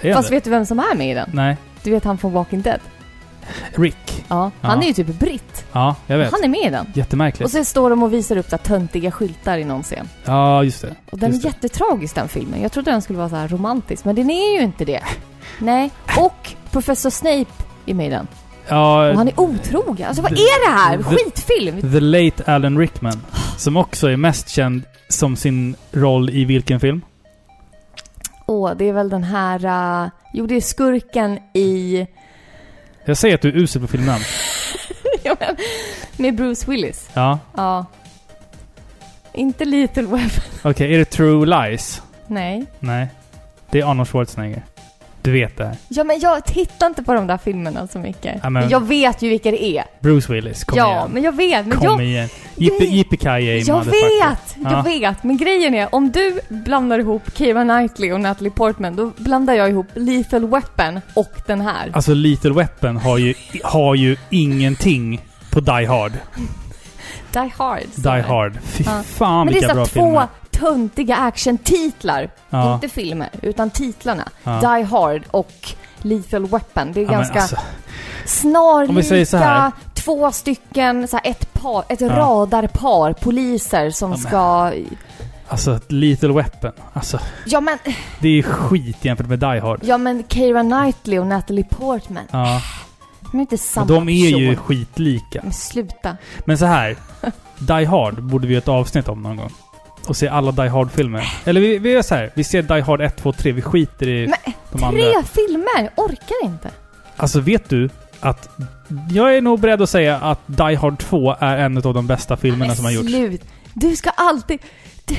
Är Fast det? vet du vem som är med i den? Nej. Du vet han från Walking Dead? Rick. Ja. Han Ja. är ju typ britt. Ja, jag vet. Han är med i den. Jättemärkligt. Och så står de och visar upp så här töntiga skyltar i någon scen. Ja, just det. Och den Just är det. jättetragisk den filmen. Jag trodde den skulle vara så här romantisk, men den är ju inte det. Nej. Och Professor Snape är med i den. Ja, Och han är otrogen. Alltså vad är det här? Skitfilm! The Late Alan Rickman. Som också är mest känd som sin roll i vilken film? Åh, det är väl den här... Uh, jo, det är skurken i... Jag säger att du är usel på filmnamn. Ja, men, med Bruce Willis. Ja. Ja. Inte Little Weapon. Okej, är det True Lies? Nej. Nej. Det är Arnold Schwarzenegger. Du vet det här. Ja, men jag tittar inte på de där filmerna så mycket. Ja, men- Jag vet ju vilka det är. Bruce Willis, kom ja, igen. men jag vet. Men Kom jag, igen. Yippee Det- Yippee jag vet! Ja. Jag vet. Men grejen är, om du blandar ihop Keira Knightley och Natalie Portman, då blandar jag ihop Lethal Weapon och den här. Alltså Little Weapon har ju, har ju ingenting på Die Hard. Die Hard. Die det. Hard. Fy Ja. fan Men det är vilka så bra här två filmer. töntiga actiontitlar. Ja. Inte filmer, utan titlarna. Ja. Die Hard och Lethal Weapon. Det är Ja, men ganska alltså, snarlika. Två stycken, så här ett par, ett Ja. radarpar poliser som Ja, ska... alltså Little Weapon. Alltså, Ja men, det är skit jämfört med Die Hard. ja men Keira Knightley och Natalie Portman. Ja. De är inte samma De är ju person. skitlika. Men sluta. Men så här. Die Hard borde vi göra ett avsnitt om någon gång. Och se alla Die Hard-filmer. Eller vi, vi gör så här. Vi ser Die Hard 1, 2, 3. Vi skiter i Men de tre andra. filmer! Orkar inte. Alltså vet du att... Jag är nog beredd att säga att Die Hard 2 är en av de bästa filmerna Men som har gjorts. slut. Du ska alltid... Du,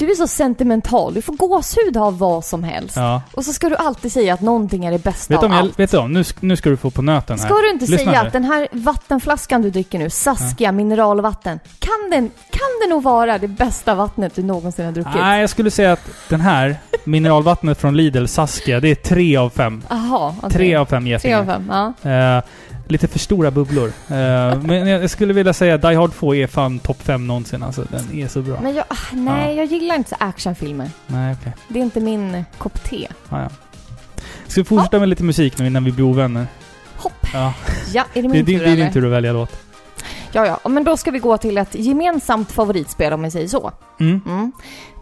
Du är så sentimental. Du får gåshud av vad som helst. Ja. Och så ska du alltid säga att någonting är det bästa Vet du av om jag, allt. vet du om, nu, nu ska du få på nöten här. Ska du inte Lyssna säga här. att den här vattenflaskan du dricker nu, Saskia mineralvatten, kan, den, kan det nog vara det bästa vattnet du någonsin har druckit? Nej, jag skulle säga att den här, mineralvattnet från Lidl, Saskia, det är tre av fem. Jaha, okej. Tre av fem Tre getingar. av fem, ja. Eh, lite för stora bubblor. Eh, men jag skulle vilja säga att Die Hard 2 är fan topp fem någonsin. Alltså, den är så bra. Men jag, ah, nej, jag gillar inte så actionfilmer. Nej, okej. Det är inte min kopp te. Ja, ja. Ska vi fortsätta med lite musik nu innan vi blir ovänner? Hopp! Ja. Ja, är det min Det tur det är din tur att välja låt. Ja, ja. Men då ska vi gå till ett gemensamt favoritspel om vi säger så. Mm. Mm.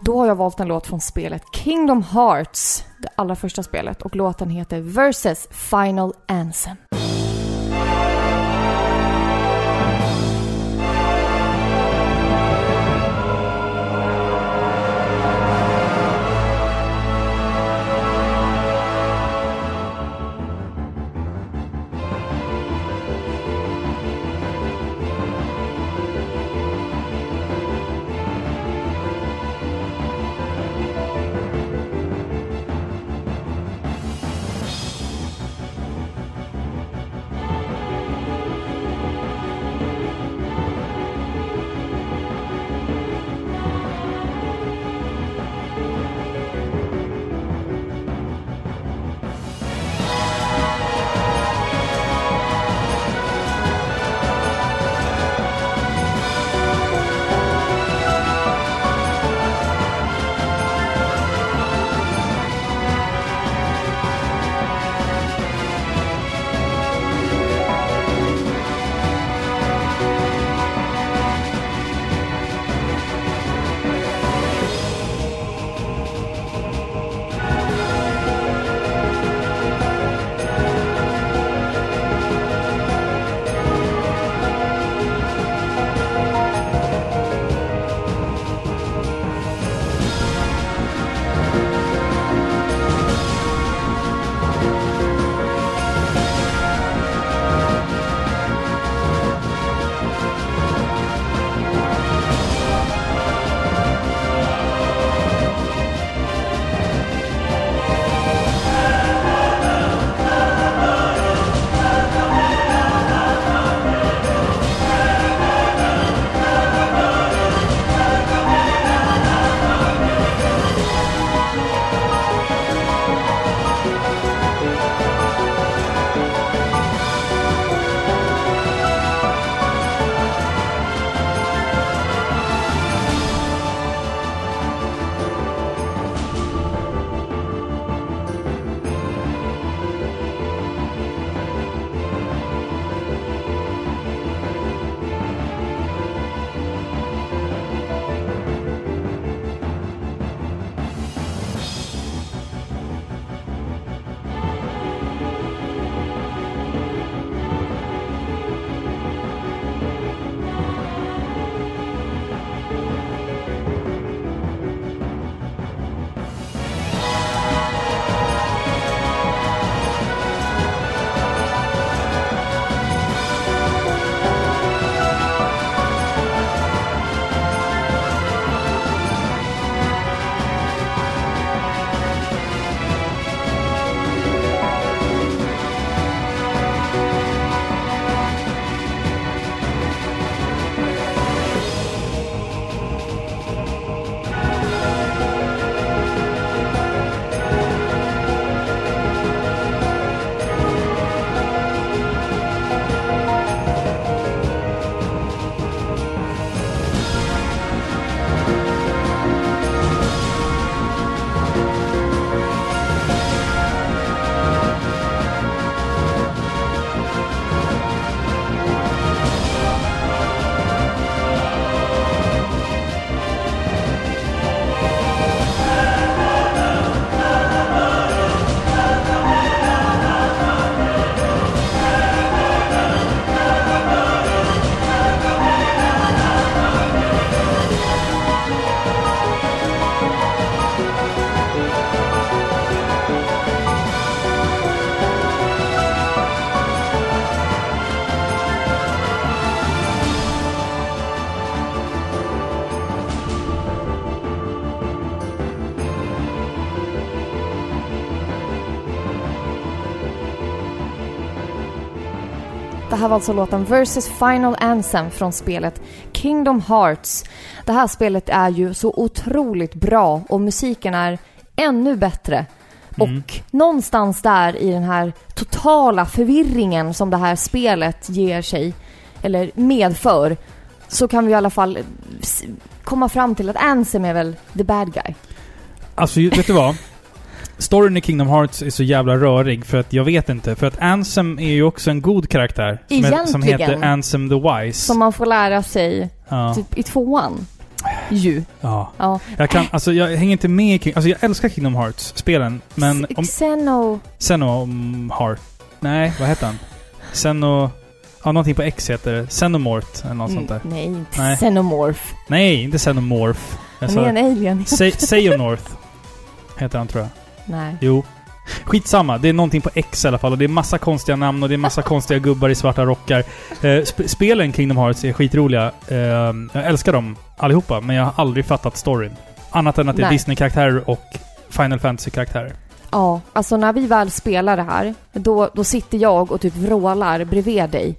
Då har jag valt en låt från spelet Kingdom Hearts, det allra första spelet. Och låten heter Versus Final Anthem. Det här var alltså låten Versus Final Anthem från spelet Kingdom Hearts. Det här spelet är ju så otroligt bra och musiken är ännu bättre. Mm. Och någonstans där i den här totala förvirringen som det här spelet ger sig, eller medför, så kan vi i alla fall komma fram till att Ansem är väl the bad guy. Alltså, vet du vad? Storyn i Kingdom Hearts är så jävla rörig för att jag vet inte. För att Ansem är ju också en god karaktär. Som, är, som heter Ansem the Wise. Som man får lära sig ja, typ i tvåan. Ju. ja. Ja. Jag kan, alltså jag hänger inte med i King, Alltså jag älskar Kingdom Hearts-spelen. Men om... Xeno... Xeno Heart... Nej, vad heter han? Xeno... Ja, någonting på X heter det. Xenomort eller något sånt där. Mm, nej, inte Nej. Xenomorph. Nej, inte Xenomorph. Jag Han är en alien. Seonorth. Heter han tror jag. Nej. Jo. Skitsamma, det är någonting på X i alla fall och det är massa konstiga namn och det är massa konstiga gubbar i svarta rockar. Eh, sp- spelen Kingdom Hearts är skitroliga. Eh, jag älskar dem allihopa, men jag har aldrig fattat storyn. Annat än att det är. Disney-karaktärer och Final Fantasy-karaktärer. Ja, alltså när vi väl spelar det här, då, då sitter jag och typ vrålar bredvid dig.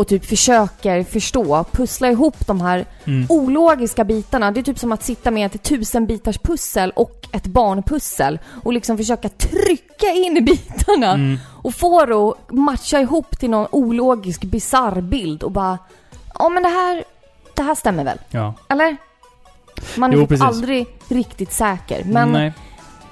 Och typ försöker förstå, pussla ihop de här Mm. ologiska bitarna. Det är typ som att sitta med ett tusen bitars pussel och ett barnpussel. Och liksom försöka trycka in bitarna. Mm. Och få det att matcha ihop till någon ologisk, bizarr bild och bara... Ja men det här, det här stämmer väl? Ja. Eller? Man är Jo, typ aldrig riktigt säker. Men Nej.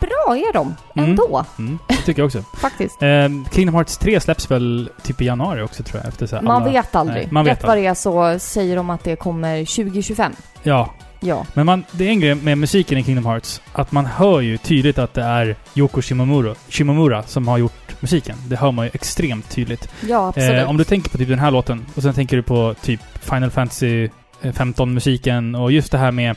Bra är de Mm. ändå, Mm, det tycker jag också. faktiskt. Eh, Kingdom Hearts 3 släpps väl typ i januari också tror jag. Efter så här Man alla... vet aldrig. Nej, man vet Rätt vad det är så säger de att det kommer 2025. Ja. Ja. Men man, det är en grej med musiken i Kingdom Hearts. Att man hör ju tydligt att det är Yoko Shimomura, Shimomura som har gjort musiken. Det hör man ju extremt tydligt. Ja, absolut. Eh, om du tänker på typ den här låten och sen tänker du på typ Final Fantasy 15-musiken och just det här med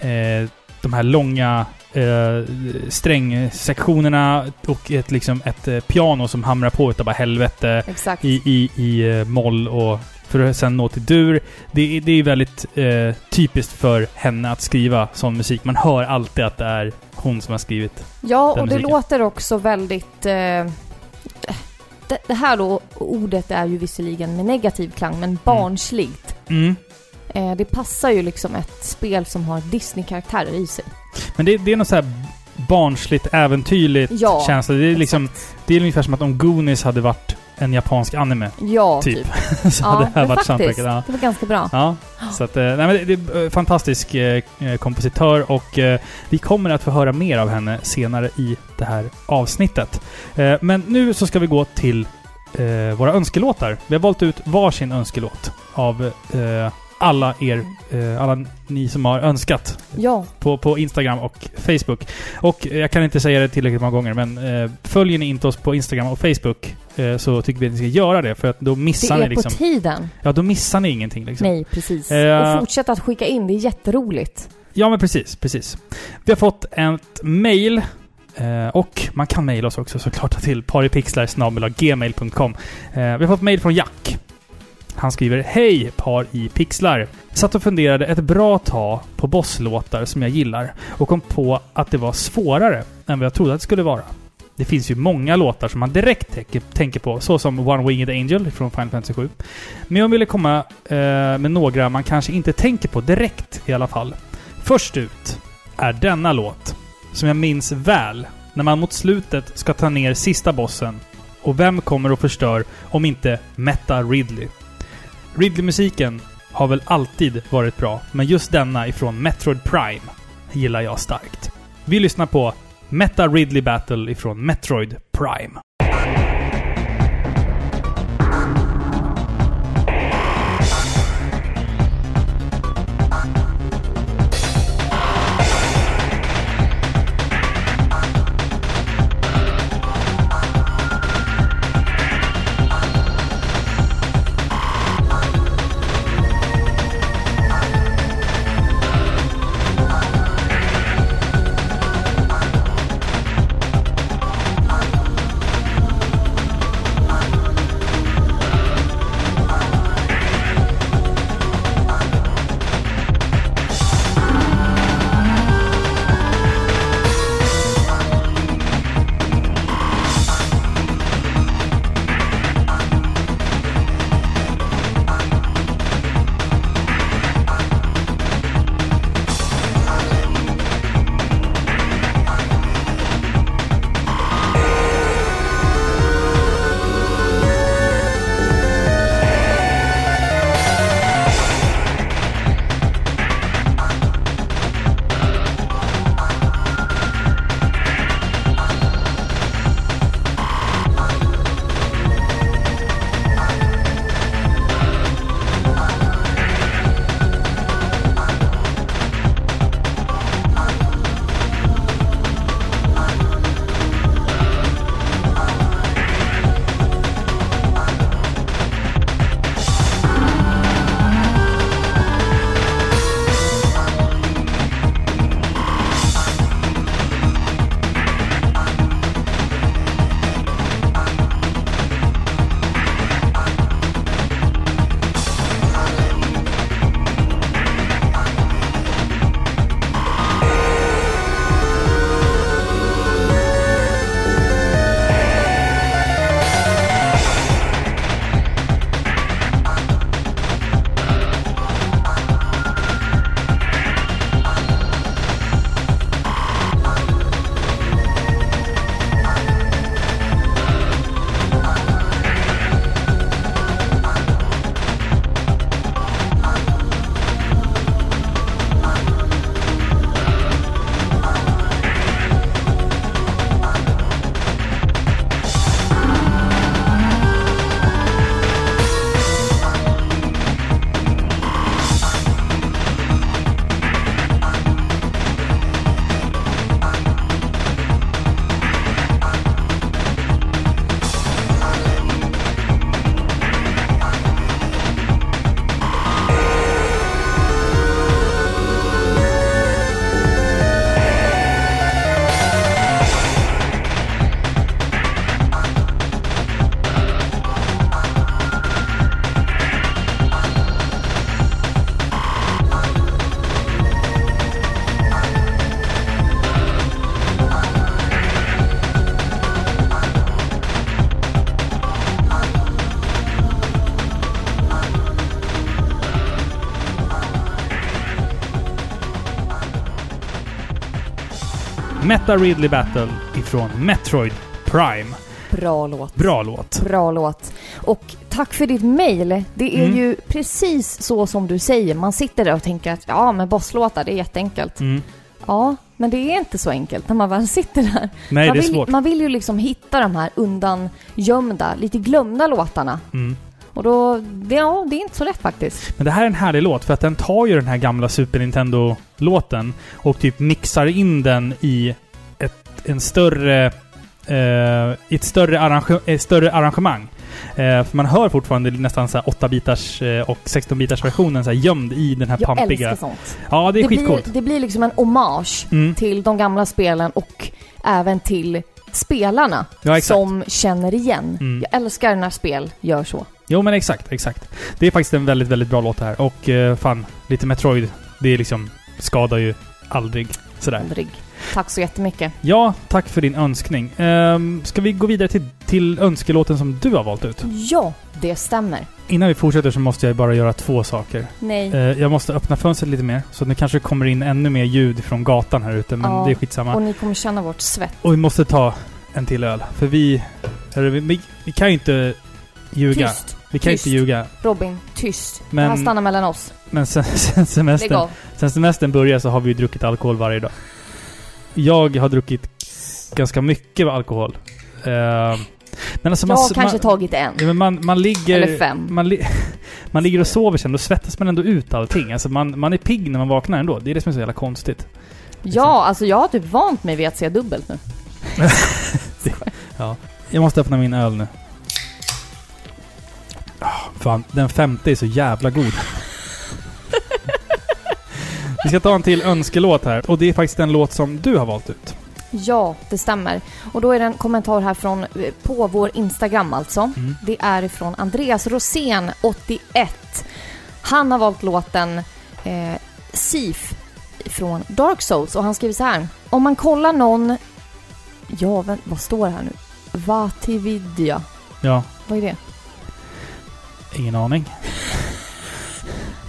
eh, de här långa eh, strängsektionerna och ett, liksom ett eh, piano som hamrar på utav bara helvete Exakt. i, i, i eh, moll och för att sen nå till dur. Det, det är väldigt eh, typiskt för henne att skriva sån musik. Man hör alltid att det är hon som har skrivit. Ja, och det musiken. låter också väldigt... Eh, det, det här då, ordet är ju visserligen med negativ klang, men barnsligt. Mm. Eh, det passar ju liksom ett spel som har Disney-karaktärer i sig. Men det, det är något så här barnsligt, äventyrligt Ja, känsla. Det är liksom... Det är ungefär som att om Goonies hade varit en japansk anime. Ja, typ. typ. så Ja, hade det här varit soundtracket. Ja. Det var ganska bra. Ja, så att, eh, nej, men det, det är en fantastisk eh, eh, kompositör och eh, vi kommer att få höra mer av henne senare i det här avsnittet. Eh, men nu så ska vi gå till eh, våra önskelåtar. Vi har valt ut varsin önskelåt av eh, alla er, eh, alla ni som har önskat Ja, på, på Instagram och Facebook. Och eh, jag kan inte säga det tillräckligt många gånger, men eh, följer ni inte oss på Instagram och Facebook eh, så tycker vi att ni ska göra det, för att då det missar är ni liksom... på tiden. Ja, då missar ni ingenting liksom. Nej, precis. Eh, och fortsätt att skicka in, det är jätteroligt. Ja, men precis, precis. Vi har fått ett mail. Eh, och man kan mejla oss också såklart till paripixlar.gmail.com. Eh, vi har fått mail från Jack. Han skriver Hej par i pixlar. Satt och funderade ett bra tag på bosslåtar som jag gillar och kom på att det var svårare än vad jag trodde att det skulle vara. Det finns ju många låtar som man direkt tänker, tänker på, såsom One Winged Angel från Final Fantasy 7. Men jag ville komma eh, med några man kanske inte tänker på direkt i alla fall. Först ut är denna låt, som jag minns väl, när man mot slutet ska ta ner sista bossen. Och vem kommer och förstör om inte Meta Ridley? Ridley-musiken har väl alltid varit bra, men just denna ifrån Metroid Prime gillar jag starkt. Vi lyssnar på Meta Ridley Battle ifrån Metroid Prime. Meta Ridley Battle ifrån Metroid Prime. Bra låt. Bra låt. Bra låt. Och tack för ditt mail. Det är Mm. ju precis så som du säger. Man sitter där och tänker att ja, men bosslåtar, det är jätteenkelt. Mm. Ja, men det är inte så enkelt när man väl sitter där. Nej, man, det är vill, svårt. man vill ju liksom hitta de här undangömda, lite glömda låtarna. Mm. Och då, det, ja, det är inte så lätt faktiskt. Men det här är en härlig låt för att den tar ju den här gamla Super Nintendo-låten och typ mixar in den i ett, en större... Eh, i ett större, arrange, ett större arrangemang. Eh, för man hör fortfarande nästan så här 8-bitars eh, och 16-bitars versionen så här gömd i den här Jag pampiga... älskar sånt. Ja, det är blir, skitcoolt. det blir liksom en hommage Mm. till de gamla spelen och även till spelarna Ja, som känner igen. Mm. Jag älskar när spel gör så. Jo, men exakt, exakt. Det är faktiskt en väldigt, väldigt bra låt här. Och eh, fan, lite Metroid, det är liksom... Skadar ju aldrig. Sådär. Aldrig. Tack så jättemycket. Ja, tack för din önskning. Um, ska vi gå vidare till, till önskelåten som du har valt ut? Ja, det stämmer. Innan vi fortsätter så måste jag bara göra två saker. Nej. Eh, jag måste öppna fönstret lite mer, så nu kanske det kommer in ännu mer ljud från gatan här ute, men Ja. det är skitsamma. Och ni kommer känna vårt svett. Och vi måste ta en till öl, för vi... Hörru, vi, vi, vi kan ju inte ljuga. Tyst. Vi kan tyst. inte ljuga. Robin, tyst. Det här stannar mellan oss. Men sen, sen, Lägg semestern, av. sen semestern började så har vi ju druckit alkohol varje dag. Jag har druckit ganska mycket alkohol. Eh, men alltså Jag man, har kanske man, tagit en. Ja, men man, man ligger... Eller fem. Man, li, man ligger och sover sen, då svettas man ändå ut allting. Alltså man, man är pigg när man vaknar ändå. Det är det som är så jävla konstigt. Ja, alltså jag har typ vant mig vid att se dubbelt nu. Jag måste öppna min öl nu. Ah, fan, den femte är så jävla god. Vi ska ta en till önskelåt här. Och det är faktiskt en låt som du har valt ut. Ja, det stämmer. Och då är det en kommentar här från, eh, på vår Instagram alltså. Mm. Det är från Andreas Rosén, 81. Han har valt låten eh, Sif från Dark Souls och han skriver så här. Om man kollar någon... Ja, vad står det här nu? Vatividya. Ja, Vad är det? ingen aning.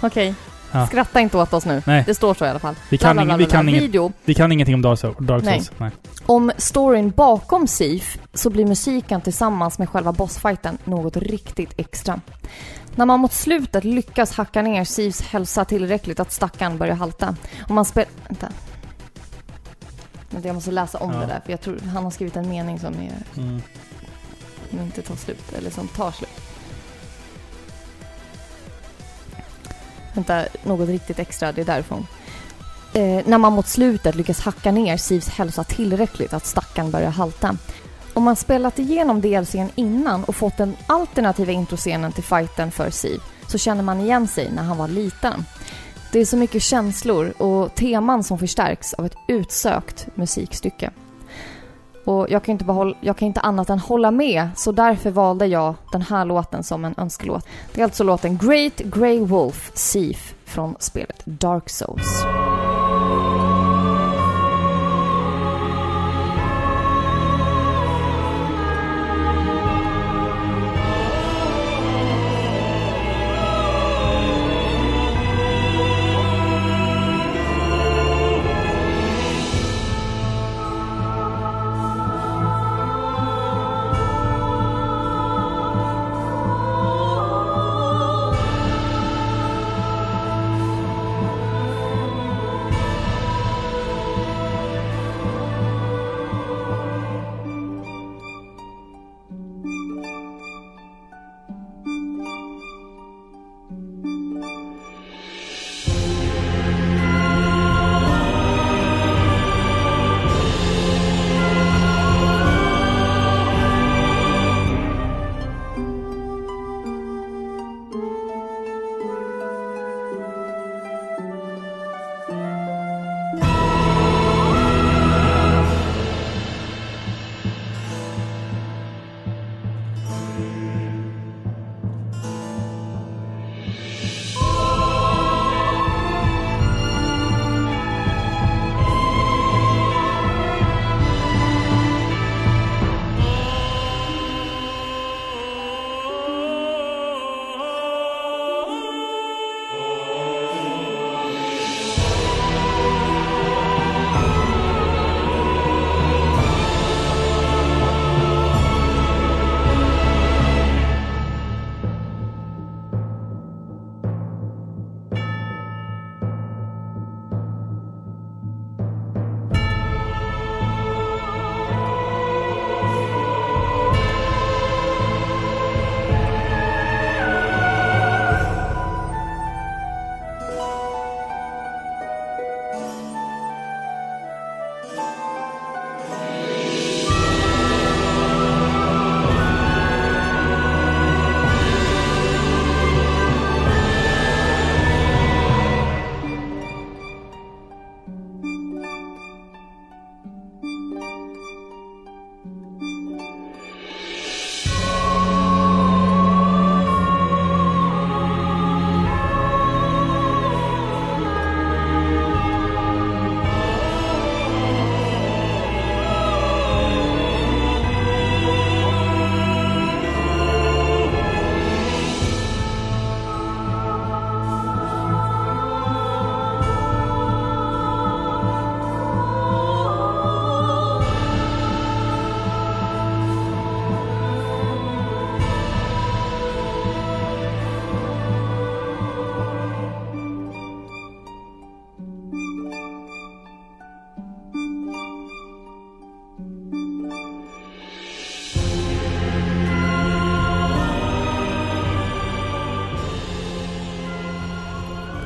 Okej. Ja. Skratta inte åt oss nu. Nej. Det står så i alla fall. Vi kan, bla, vi kan, inget, Video. vi kan ingenting om Dark Souls. Dark Nej. Souls. Nej. Om storyn bakom Sif så blir musiken tillsammans med själva bossfighten något riktigt extra. När man mot slutet lyckas hacka ner Sifs hälsa tillräckligt att stackaren börjar halta. Om man spelar... Vänta. Vänta, jag måste läsa om Ja. det där för jag tror han har skrivit en mening som, är, Mm. som inte tar slut, eller som tar slut. Vänta, något riktigt extra, det är därifrån. Eh, när man mot slutet lyckas hacka ner Sivs hälsa tillräckligt att stackaren börjar halta. Om man spelat igenom DLCn innan och fått den alternativa introscenen till fighten för Siv så känner man igen sig när han var liten. Det är så mycket känslor och teman som förstärks av ett utsökt musikstycke. Och jag kan inte, bara jag kan inte annat än hålla med, så därför valde jag den här låten som en önskelåt. Det är alltså låten Great Grey Wolf Sif från spelet Dark Souls.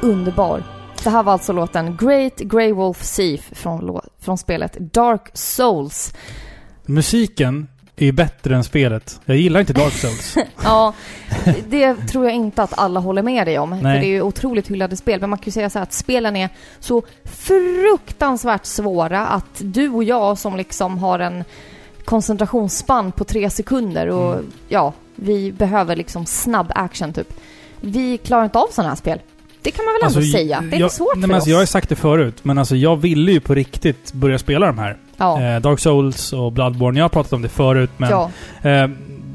Underbar. Det här var alltså låten Great Grey Wolf Thief från, från spelet Dark Souls. Musiken är bättre än spelet. Jag gillar inte Dark Souls. Ja, det tror jag inte att alla håller med dig om. För Nej. det är ju otroligt hyllade spel. Men man kan ju säga så här att spelen är så fruktansvärt svåra att du och jag som liksom har en koncentrationsspann på tre sekunder och Mm. ja, vi behöver liksom snabb action typ. Vi klarar inte av sådana här spel. Det kan man väl ändå säga. Det är jag, inte svårt nej, för men alltså, oss. Jag har sagt det förut, men alltså jag ville ju på riktigt börja spela de här. Ja, Eh, Dark Souls och Bloodborne. Jag har pratat om det förut, men... ja. Eh,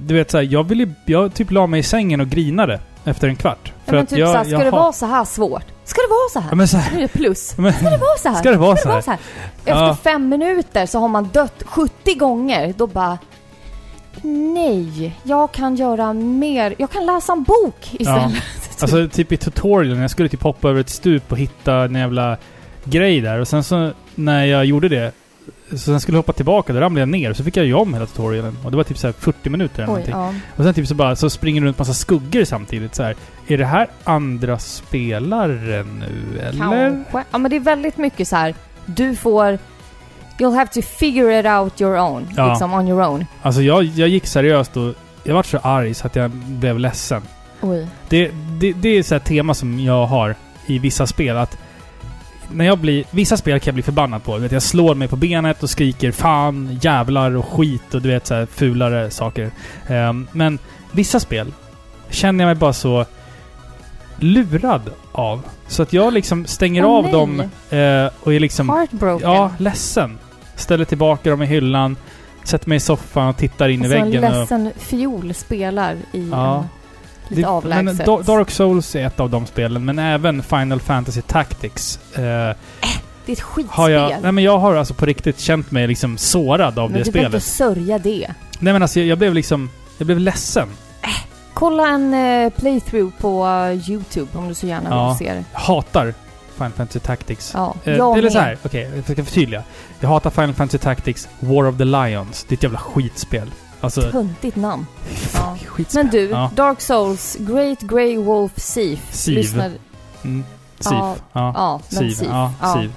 du vet såhär, jag ville Jag typ la mig i sängen och grinade efter en kvart. ja men typ jag, så här, ska jag det vara så här svårt? Ska det vara så här? Ja, men så här, plus. men, Ska det vara så här? Ska det vara så Ska det här? vara så här? Efter Ja. fem minuter så har man dött 70 gånger. Då bara... Nej, jag kan göra mer. Jag kan läsa en bok istället. Alltså typ i tutorialen, jag skulle typ hoppa över ett stup och hitta en jävla grej där. Och sen så när jag gjorde det, så sen skulle jag hoppa tillbaka, då ramlade jag ner. Så fick jag göra om hela tutorialen. Och det var typ så här 40 minuter eller Oj, någonting. ja. Och sen typ så bara, så springer det runt massa skuggor samtidigt så här. Är det här andra spelare nu, eller? Kanske. Ja, men det är väldigt mycket så här. Du får... You'll have to figure it out your own. Ja. Liksom on your own. Alltså jag, jag gick seriöst och jag var så arg så att jag blev ledsen. Oj. Det, det, det är här tema som jag har i vissa spel. Att när jag blir... Vissa spel kan jag bli förbannad på. Du vet, jag slår mig på benet och skriker fan, jävlar och skit och du vet så här fulare saker. Ehm, men vissa spel känner jag mig bara så lurad av. Så att jag liksom stänger Åh, av nej. dem eh, och är liksom... Heartbroken. Ja, ledsen. Ställer tillbaka dem i hyllan, sätter mig i soffan och tittar in och i så en väggen. Och, ledsen fiol spelar i Ja. en lite avlägset. Men Da- Dark Souls är ett av de spelen, men även Final Fantasy Tactics. Eh, det är ett skitspel. har jag, nej men jag har alltså på riktigt känt mig liksom sårad av men det du behöver inte spelet. sörja det. Nej men alltså jag, jag blev liksom... Jag blev ledsen. Kolla en eh, playthrough på eh, Youtube om du så gärna Ja. vill se det. Hatar Final Fantasy Tactics. Ja, Eh, jag eller med. så här, okej, jag ska förtydliga. Jag hatar Final Fantasy Tactics War of the Lions. Det är ett jävla skitspel. Alltså... Töntigt namn. Ja. Men du, Ja. Dark Souls, Great Grey Wolf Thief. Siv. Lyssnar, Mm. Siv. Ja, Ja. ja, men Siv. Siv. Ja. Siv.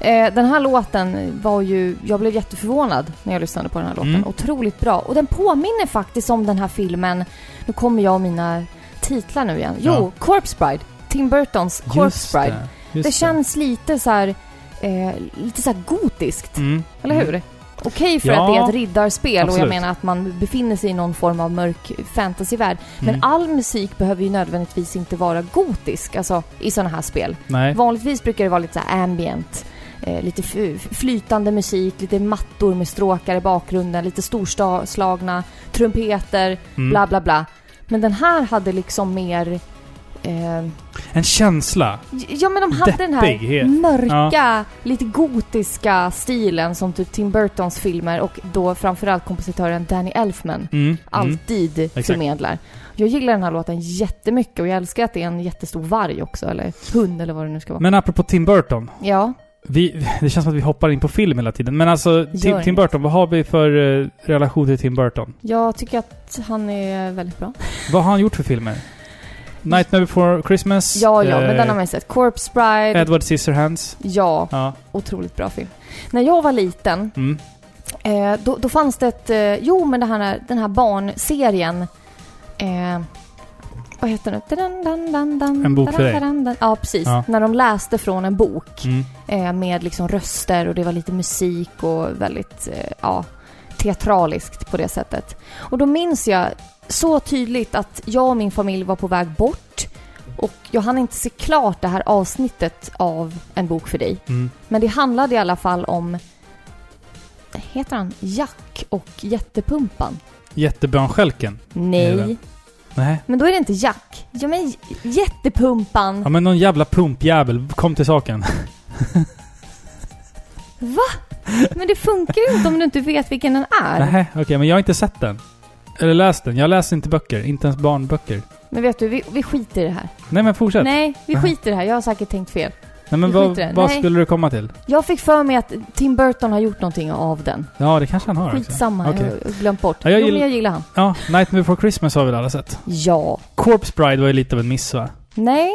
Eh, den här låten var ju, jag blev jätteförvånad när jag lyssnade på den här låten. Mm. Otroligt bra. Och den påminner faktiskt om den här filmen, nu kommer jag och mina titlar nu igen. Jo, Ja. Corpse Bride. Tim Burtons Corpse Just Bride. det. Det, känns lite så här, eh, lite så här gotiskt. Mm. Eller hur? Okej för Ja, att det är ett riddarspel och jag absolut. menar att man befinner sig i någon form av mörk fantasyvärld. Men Mm. all musik behöver ju nödvändigtvis inte vara gotisk, alltså i sådana här spel. Nej. Vanligtvis brukar det vara lite så ambient, eh, lite flytande musik, lite mattor med stråkar i bakgrunden, lite storslagna trumpeter, Mm. bla bla bla. Men den här hade liksom mer... Eh, En känsla. ja men de hade den här Deppighet. mörka, lite gotiska stilen som typ Tim Burtons filmer och då framförallt kompositören Danny Elfman Mm. Mm. alltid Exakt. förmedlar. Jag gillar den här låten jättemycket och jag älskar att det är en jättestor varg också, eller hund eller vad det nu ska vara. Men apropå Tim Burton. Ja, Vi, det känns som att vi hoppar in på film hela tiden. Men alltså, Tim, Tim. Burton, vad har vi för eh, relation till Tim Burton? jag tycker att han är väldigt bra. Vad har han gjort för filmer? Nightmare before Christmas? Ja, ja, men eh, den har man ju sett. Corpse Bride. Edward Scissorhands? Ja, Ja. otroligt bra film. När jag var liten, Mm. eh, då, då fanns det ett... Eh, jo, men det här, den här barnserien. Eh, vad heter den? En bok för dig. Ja, precis. Ja. När de läste från en bok. Mm. eh, med liksom röster och det var lite musik och väldigt, eh, ja, teatraliskt på det sättet. Och då minns jag så tydligt att jag och min familj var på väg bort och jag hann inte se klart det här avsnittet av En bok för dig. Mm. Men det handlade i alla fall om, heter han Jack och Jättepumpan? Jättebönstjälken? Nej? Nej. men då är det inte Jack. Ja men Jättepumpan. Ja men någon jävla pumpjävel. Kom till saken. Men det funkar ju inte om du inte vet vilken den är. Nej, okej. men jag har inte sett den. Eller läst den. Jag läser inte böcker. Inte ens barnböcker. Men vet du, vi, vi skiter i det här. Nej men fortsätt. Nej, Nej, vi skiter i det här. Jag har säkert tänkt fel. men vi vad, skiter i det. vad Nej. skulle du komma till? Jag fick för mig att Tim Burton har gjort någonting av den. Ja, det kanske han har också. Skitsamma, Okej. jag har glömt bort. Ja, jag jo, gill- men jag gillar han. Ja, Nightmare before Christmas har vi väl alla sett. Ja. Corpse Bride var ju lite av en miss va? Nej.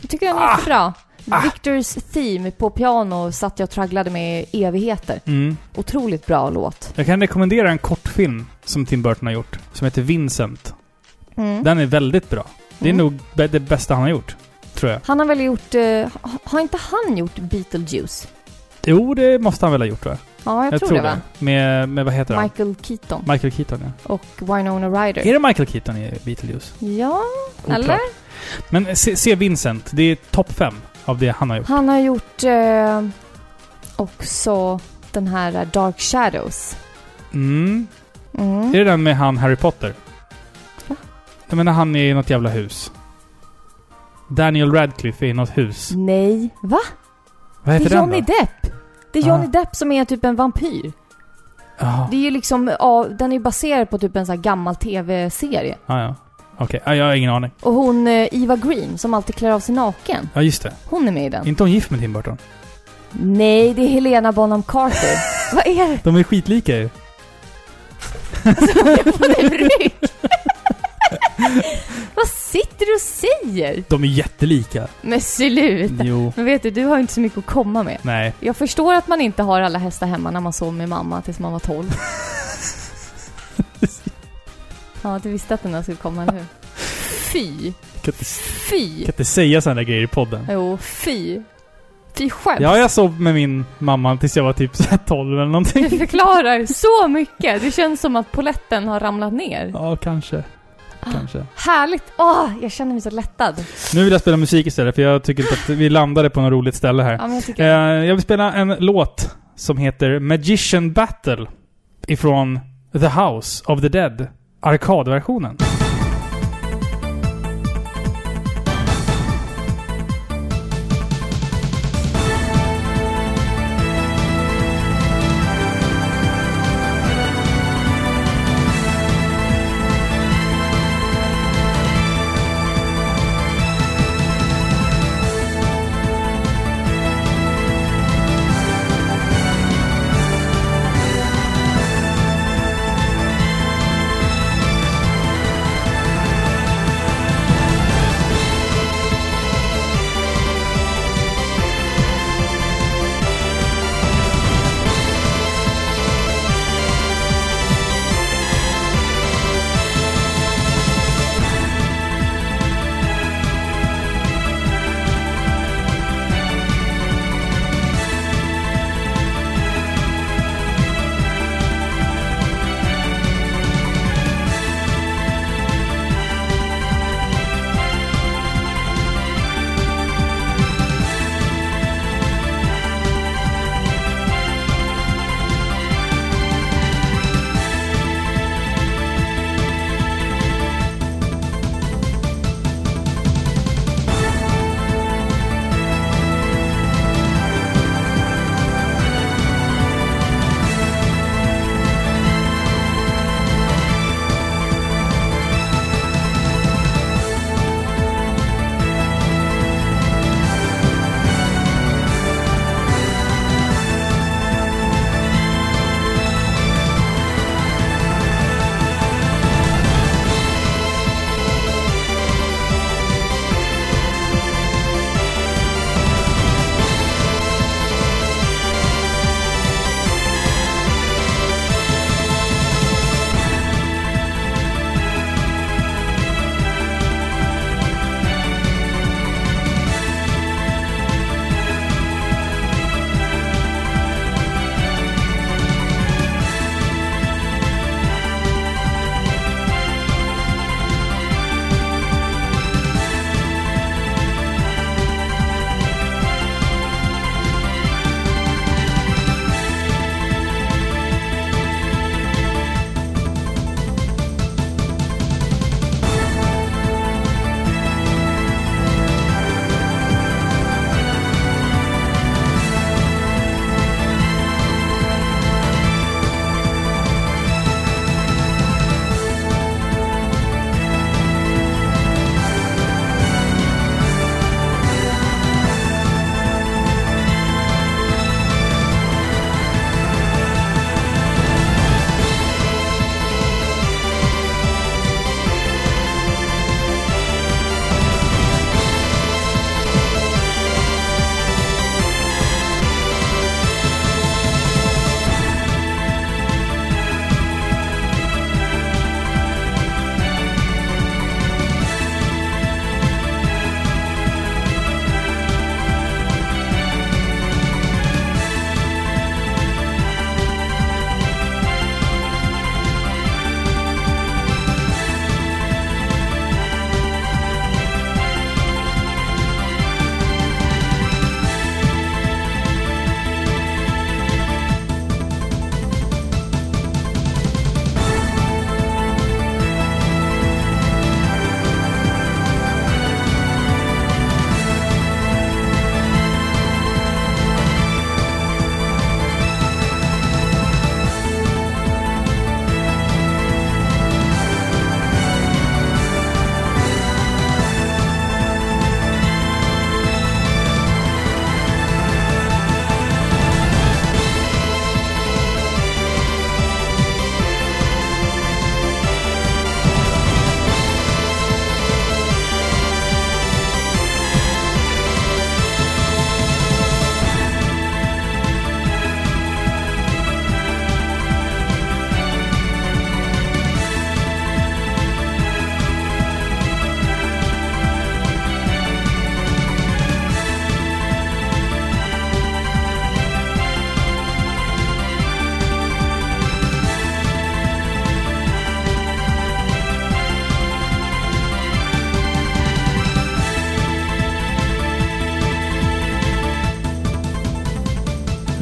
Jag tycker den är jättebra. Victors Theme på piano satt jag och tragglade med i evigheter. Mm. Otroligt bra låt. Jag kan rekommendera en kortfilm som Tim Burton har gjort. Som heter Vincent. Mm. Den är väldigt bra. Det är Mm. nog det bästa han har gjort. Tror jag. Han har väl gjort... ha- har inte han gjort Beetlejuice? Jo, det måste han väl ha gjort va? Ja, jag, tror, det, va? Med, med, vad heter han? Michael Keaton Michael Keaton ja. och Winona Ryder. Är det Michael Keaton i Beetlejuice? Ja, Oklart. eller? Men se, se Vincent. Det är topp fem av det han har gjort. Han har gjort eh, också den här Dark Shadows. Mm. Mm. Är det den med han Harry Potter? Va? Jag menar han är i något jävla hus. Daniel Radcliffe är i något hus. Nej, va? Vad Det heter är den Johnny då? Depp! Det är Johnny Ah. Depp som är typ en vampyr. Ja, Det är ju liksom, ja, den är ju baserad på typ en sån här gammal tv-serie. ja. ja. Okej, ja, jag har ingen aning. Och hon eh, Eva Green, som alltid klär av sig naken. Ja, just det. Hon är med i den. inte hon gift med Tim Burton? Nej, det är Helena Bonham Carter. Vad är det? De är skitlika ju. Hon är ryck. Vad sitter du och säger? De är jättelika. Men sluta. Jo. Men vet du, du har inte så mycket att komma med. Nej. Jag förstår att man inte har alla hästar hemma när man sov med mamma tills man var 12. ja, du visste att den här skulle komma, eller hur? Fy! Kan inte, Fy! kan inte säga sådana grejer i podden. Jo, fy. Fy skämt. Ja, jag sov med min mamma tills jag var typ så här 12 eller någonting. Det förklarar så mycket. Det känns som att poletten har ramlat ner. Ja, kanske. Kanske. Härligt! Åh, jag känner mig så lättad. Nu vill jag spela musik istället, för jag tycker inte att vi landade på något roligt ställe här. Ja, men jag tycker... Eh, jag vill spela en låt som heter Magician Battle ifrån The House of the Dead, arkadversionen.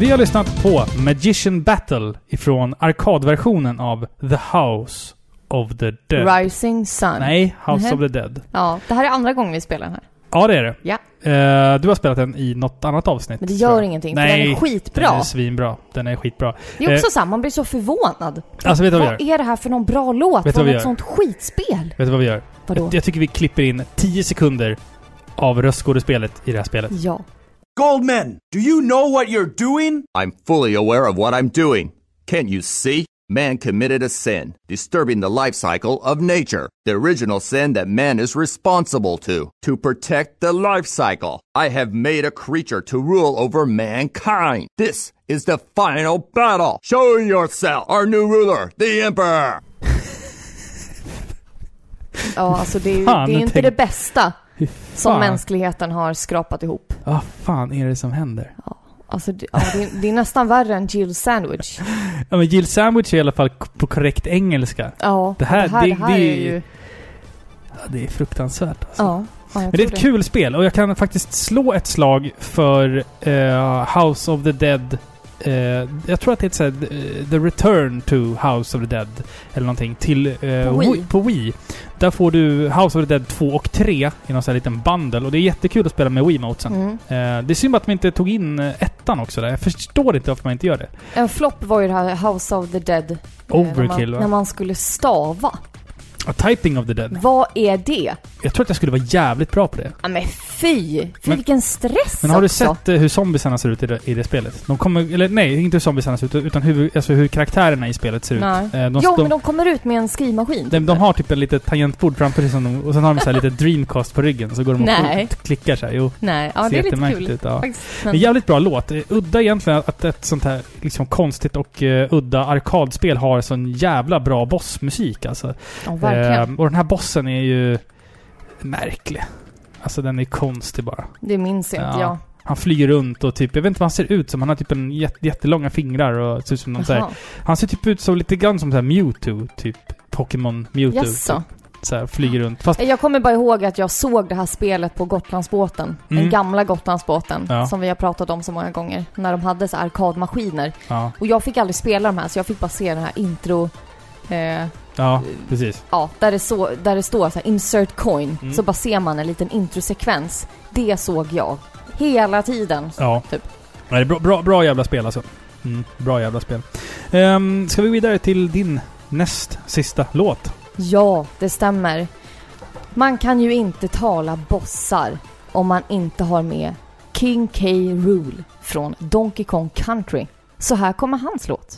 Vi har lyssnat på Magician Battle ifrån arkadversionen av The House of the Dead. Rising Sun. Nej, House Mhm. of the Dead. Ja, det här är andra gången vi spelar den här. Ja, det är det. Ja. Eh, du har spelat den i något annat avsnitt. Men det tror gör jag. ingenting, för Nej, den är skitbra. Den är svinbra. Den är skitbra. Det är också så här, man blir så förvånad. Alltså, vet du vad vi Vad gör? är det här för någon bra låt Vet du vad från vi ett gör? sånt skitspel? Vet du vad vi gör? Vadå? Jag, jag tycker vi klipper in 10 sekunder av röstskådespelet i det här spelet. Ja. Goldman, do you know what you're doing? I'm fully aware of what I'm doing. Can't you see? Man committed a sin, disturbing the life cycle of nature, the original sin that man is responsible to. To protect the life cycle, I have made a creature to rule over mankind. This is the final battle. Show yourself, our new ruler, the Emperor. Ja, alltså det är, ju- Fan, det är inte det bästa Fy som mänskligheten har skrapat ihop. Vad fan är det som händer? Alltså, det, ja, det, är, det är nästan värre än Jill Sandwich. Ja, men Jill Sandwich är i alla fall på korrekt engelska. Ja, Det här- det här, det- här är ju... Ja, det är fruktansvärt alltså. Ja, ja Men det är ett kul spel och jag kan faktiskt slå ett slag för eh, House of the Dead. Eh, jag tror att det heter såhär, eh, The Return to House of the Dead. Eller någonting. Till, eh, På Wii. Wii- på Wii. Där får du House of the Dead 2 och 3 i någon sån här liten bundle. Och det är jättekul att spela med Wiimotesen. Mm. Eh, det är synd att man inte tog in ettan också där. Jag förstår inte varför man inte gör det. En flopp var ju det här House of the Dead. Overkill, när va? man, när man skulle stava. A Typing of the Dead. Vad är det? Jag tror att jag skulle vara jävligt bra på det. Ja men fy! Fy Men- vilken stress Men har du också. sett eh, hur zombiesarna ser ut i det, i det spelet? De kommer, eller nej, inte hur zombiesarna ser ut, utan hur, alltså hur karaktärerna i spelet ser Nej. ut. Eh, de, jo, men de kommer ut med en skrivmaskin. de, de har typ ett litet tangentbord framför sig som de, och sen har de så här lite Dreamcast på ryggen, så går de och Nej. k- klickar så här. Jo, Nej, ja ser det är lite kul. ut. Ja. Faktiskt. Det är Men, en jävligt bra låt. Eh, Udda egentligen att ett sånt här liksom konstigt och eh, udda arkadspel har sån jävla bra bossmusik alltså. ja, verkligen. Eh, och den här bossen är ju märklig. Alltså den är konstig bara. det minns inte ja. jag. Han flyger runt och typ, jag vet inte vad han ser ut som. Han har typ en jätte, jättelånga fingrar och ser ut som någon så här. Han ser typ ut som lite grann som så här Mewtwo, typ. Pokémon Mewtwo. Jaså? Typ. Så här, flyger runt. Fast, Jag kommer bara ihåg att jag såg det här spelet på Gotlandsbåten. Mm. Den gamla Gotlandsbåten. Ja. Som vi har pratat om så många gånger. När de hade så arkadmaskiner. ja, Och jag fick aldrig spela de här så jag fick bara se den här intro... Eh, ja, precis. ja, där det, så, där det står så här insert coin. Mm. Så bara ser man en liten introsekvens. Det såg jag. Hela tiden. Ja. Typ. Nej, det är bra, bra, bra jävla spel alltså. Mm, bra jävla spel. Um, ska vi gå vidare till din näst sista låt? Ja, det stämmer. Man kan ju inte tala bossar om man inte har med King K. Rool från Donkey Kong Country. Så här kommer hans låt.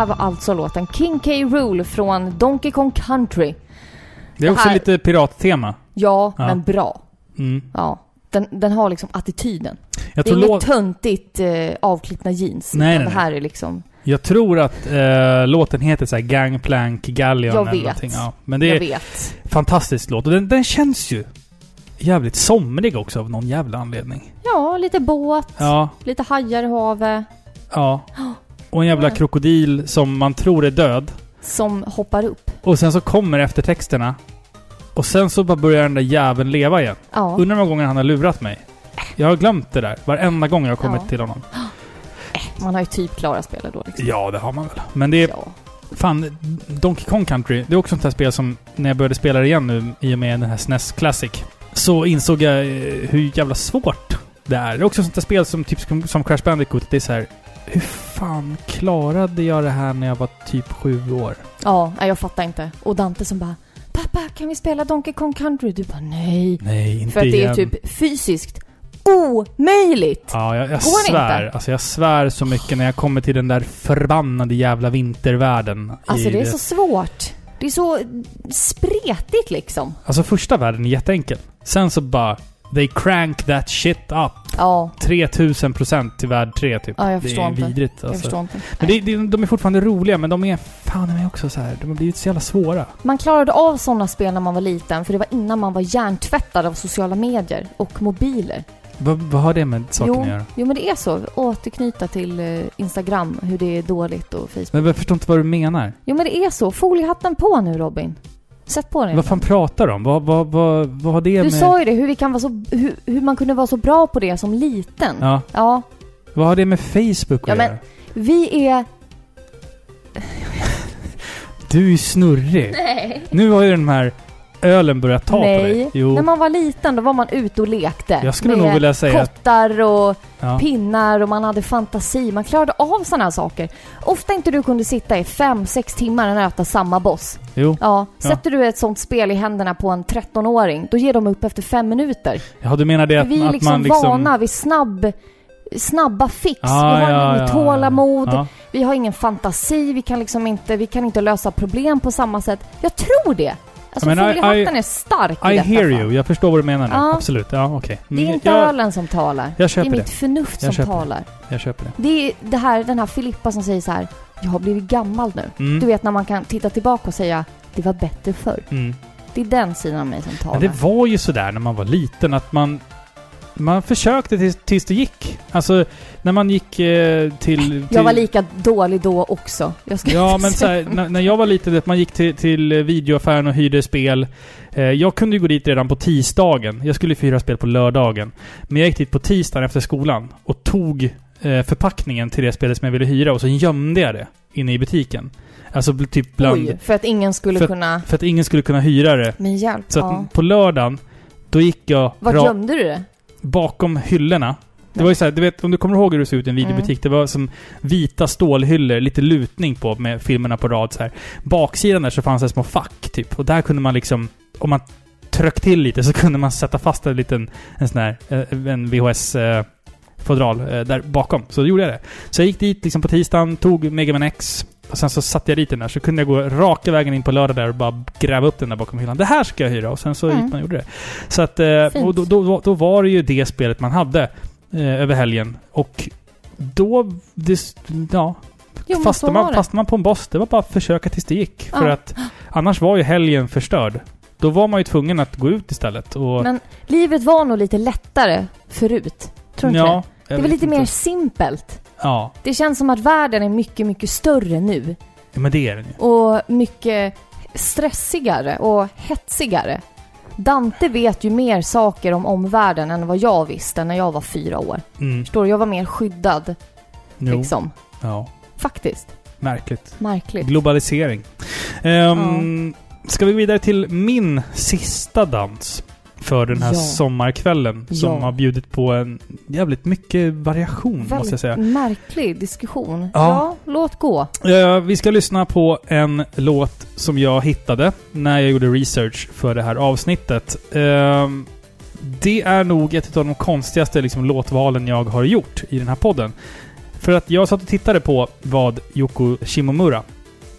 Här var alltså låten King K. Rool från Donkey Kong Country. Det är Det också här- lite pirattema. Ja, Ja. men bra. Mm. Ja. Den, den har liksom attityden. Det är inget låt... töntigt eh, avklippna jeans. Nej, nej, det här är liksom Jag tror att eh, låten heter så här Gangplank Galleon Jag eller vet. någonting. Ja. Men det Jag är vet. en fantastisk låt. Och den, den känns ju jävligt somrig också av någon jävla anledning. Ja, lite båt, Ja, lite hajar i havet ja. Och en jävla krokodil som man tror är död. som hoppar upp. Och sen så kommer eftertexterna. Och sen så bara börjar den där jäveln leva igen. Ja. Undrar hur många gånger han har lurat mig. Jag har glömt det där. Varenda gång jag har kommit Ja. till honom. Man har ju typ klarat spelet då liksom. Ja, det har man väl. Men det är... Ja. Fan, Donkey Kong Country, det är också ett sånt här spel som när jag började spela det igen nu i och med den här SNES Classic, så insåg jag eh, hur jävla svårt det är. Det är också ett sånt här spel som typ som- som Crash Bandicoot, det är så här. Hur fan klarade jag det här när jag var typ sju år? Ja, nej, jag fattar inte. Och Dante som bara Pappa, kan vi spela Donkey Kong Country? Du bara nej. Nej, inte För att det igen. är typ fysiskt omöjligt. Ja, jag, jag Går svär. inte. Alltså jag svär så mycket när jag kommer till den där förbannade jävla vintervärlden. Alltså det är så svårt. Det är så spretigt liksom. Alltså första världen är jätteenkel. Sen så bara... They crank that shit up. Ja, 3000 procent till värld 3 typ. Ja, jag det förstår är inte. vidrigt jag alltså. förstår inte. Men det, det, de är fortfarande roliga, men de är fan de är också så här. De har blivit så jävla svåra. Man klarade av sådana spel när man var liten, för det var innan man var hjärntvättad av sociala medier och mobiler. Vad, vad har det med saken Jo. att göra? Jo men det är så. Återknyta till eh, Instagram, hur det är dåligt och Facebook. Men jag förstår inte vad du menar. Jo men det är så. Foliehatten på nu Robin. Sätt på den. Vad fan pratar du om? Vad, vad, vad, vad har det Du med... sa ju det, hur, vi kan vara så, hur, hur man kunde vara så bra på det som liten. Ja. ja. Vad har det med Facebook att Ja, men- göra? Vi är... Du är ju snurrig. Nej. Nu har ju den här ölen börjat ta på dig. Nej. Jo. När man var liten då var man ute och lekte. Jag skulle nog vilja säga kottar och Ja. pinnar och man hade fantasi. Man klarade av sådana här saker. Ofta inte du kunde sitta i fem, sex timmar och nöta samma boss. Jo. Ja, Ja. sätter du ett sånt spel i händerna på en 13-åring, då ger de upp efter fem minuter. Ja, du menar det att, vi är liksom, man liksom... vana vid snabb, snabba fix. Ah, vi har ja, inget ja, tålamod, Ja. vi har ingen fantasi, vi kan liksom inte, vi kan inte lösa problem på samma sätt. Jag tror det. Alltså I- foliehatten I- är stark i I detta hear fall. you. Jag förstår vad du menar nu. Ja. Absolut. Ja, okej. Det är Mm, inte jag, ölen som talar. jag Det är köper det. mitt förnuft Jag som köper det. talar. Jag köper det. Det är det här, den här Filippa som säger så här. Jag har blivit gammal nu. Mm. Du vet när man kan titta tillbaka och säga det var bättre förr. Mm. Det är den sidan av mig som talar. Men det var ju sådär när man var liten att man... Man försökte tills, tills det gick. Alltså, när man gick eh, till, till... Jag var lika dålig då också. Jag ska Ja, men så här, när, när jag var liten, att man gick till, till videoaffären och hyrde spel. Eh, jag kunde ju gå dit redan på tisdagen. Jag skulle hyra spel på lördagen. Men jag gick dit på tisdagen efter skolan och tog eh, förpackningen till det spelet som jag ville hyra och så gömde jag det inne i butiken. Alltså typ bland... Oj, för att ingen skulle För- kunna... För att ingen skulle kunna hyra det. Men hjälp, Så att ja. på lördagen, då gick jag Vart ra- gömde du det? Bakom hyllorna. Det var ju såhär, du vet om du kommer ihåg hur det såg ut i en videobutik. Mm. Det var som vita stålhyllor, lite lutning på med filmerna på rad så här. Baksidan där så fanns det små fack typ. Och där kunde man liksom, om man tryckte till lite så kunde man sätta fast en liten, en sån här, eh, en VHS eh, fodral eh, där bakom. Så då gjorde jag det. Så jag gick dit liksom på tisdagen, tog Mega Man X och sen så satte jag dit den där. Så kunde jag gå raka vägen in på lördag där och bara gräva upp den där bakom hyllan. Det här ska jag hyra! Och sen så Mm. gick man och gjorde det. Så att, eh, och då, då, då var det ju det spelet man hade eh, över helgen. Och då, det, ja, Jo, fastnade man, fastnade man på en boss, det var bara att försöka tills det gick. För Ja. att annars var ju helgen förstörd. Då var man ju tvungen att gå ut istället. Och, Men livet var nog lite lättare förut. Tror du inte det? ja, Det var lite inte. mer simpelt. Ja, Det känns som att världen är mycket, mycket större nu. men det är den ju. Och mycket stressigare och hetsigare. Dante vet ju mer saker om omvärlden än vad jag visste när jag var fyra år. Mm. Förstår du? Jag var mer skyddad, Jo. liksom. Ja, Faktiskt. märkligt. Märkligt. Globalisering. Um, Ska vi vidare till min sista dans för den här Ja. sommarkvällen som Ja. har bjudit på en jävligt mycket variation måste jag Väldigt säga. märklig diskussion. Ja. Ja, låt gå. Vi ska lyssna på en låt som jag hittade när jag gjorde research för det här avsnittet. Ehm, det är nog ett av de konstigaste liksom, låtvalen jag har gjort i den här podden. För att jag satt och tittade på vad Yoko Shimomura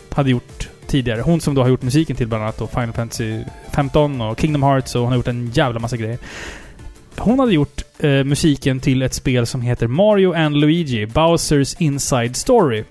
hade gjort tidigare. Hon som då har gjort musiken till bland annat då Final Fantasy 15 och Kingdom Hearts och hon har gjort en jävla massa grejer. Hon hade gjort eh, musiken till ett spel som heter Mario and Luigi Bowsers Inside Story.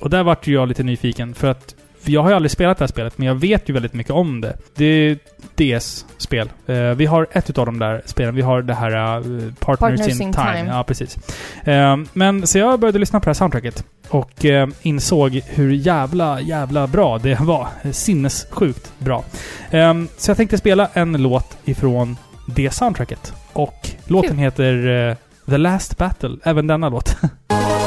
Och där vart ju jag lite nyfiken för att för jag har ju aldrig spelat det här spelet, men jag vet ju väldigt mycket om det. Det är DS-spel. Eh, vi har ett utav de där spelen. Vi har det här uh, Partners, Partners in, in Time. Time. Ja, precis. Eh, men så jag började lyssna på det här soundtracket och eh, insåg hur jävla, jävla bra det var. Sinnessjukt bra. Eh, så jag tänkte spela en låt ifrån det soundtracket. Och låten heter eh, The Last Battle. Även denna låt.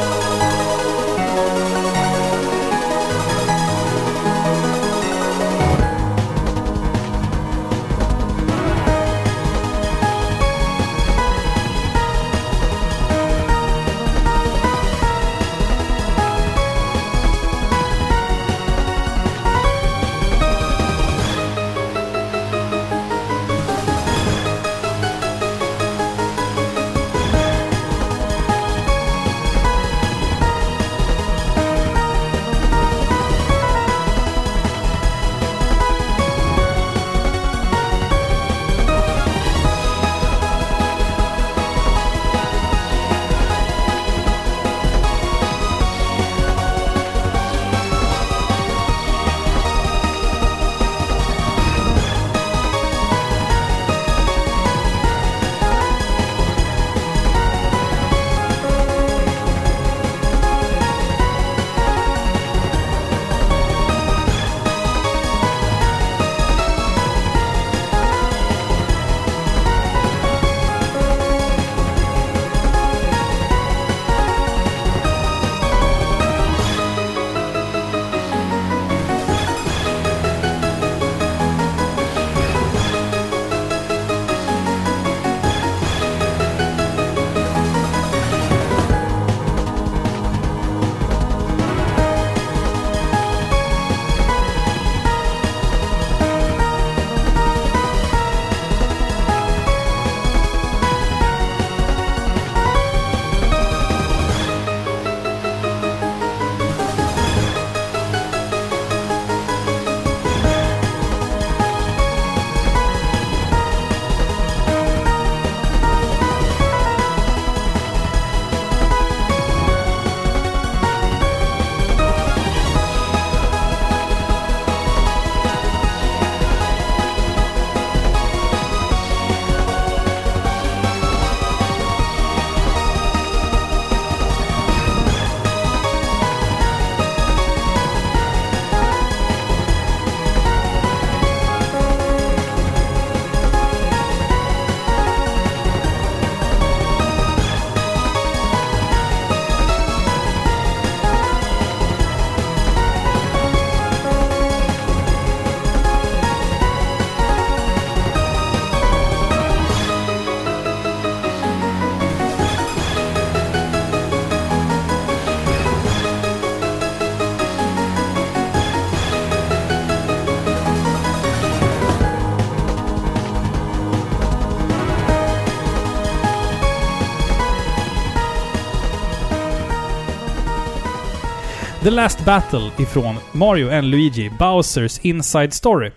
The Last Battle ifrån Mario and Luigi, Bowsers Inside Story.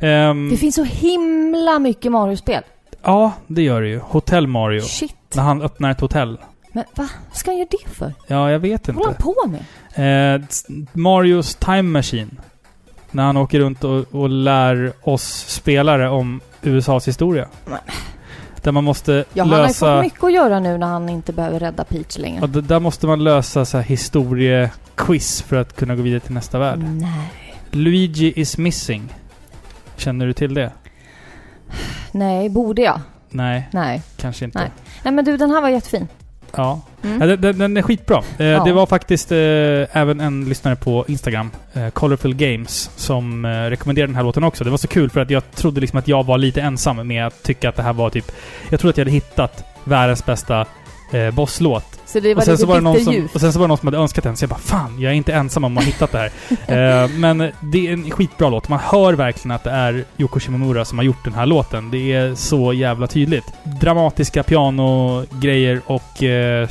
Ehm, Det finns så himla mycket Mario-spel. ja, det gör det ju. Hotel Mario. Shit. När han öppnar ett hotell. Men va? Vad ska han göra det för? Ja, jag vet Vad håller inte. han på med? Eh, Marios Time Machine. När han åker runt och, och lär oss spelare om USAs historia. Nej. Där man måste Ja, han har ju lösa... fått mycket att göra nu när han inte behöver rädda Peach längre. Ja, där måste man lösa så här historiequiz för att kunna gå vidare till nästa värld. Nej. Luigi is missing. Känner du till det? Nej, borde jag? Nej, Nej. kanske inte. Nej. Nej men du, den här var jättefin. Ja. Mm. Ja, den, den, är skitbra. Eh, Ja. Det var faktiskt eh, även en lyssnare på Instagram, eh, Colorful Games, som eh, rekommenderade den här låten också. Det var så kul för att jag trodde liksom att jag var lite ensam med att tycka att det här var typ... Jag trodde att jag hade hittat världens bästa eh, bosslåt. Så det var Och sen, lite så var det någon som, och sen så var det någon som hade önskat den, så jag bara Fan, jag är inte ensam om att ha hittat det här. eh, men det är en skitbra låt. Man hör verkligen att det är Yoko Shimomura som har gjort den här låten. Det är så jävla tydligt. Dramatiska pianogrejer och eh,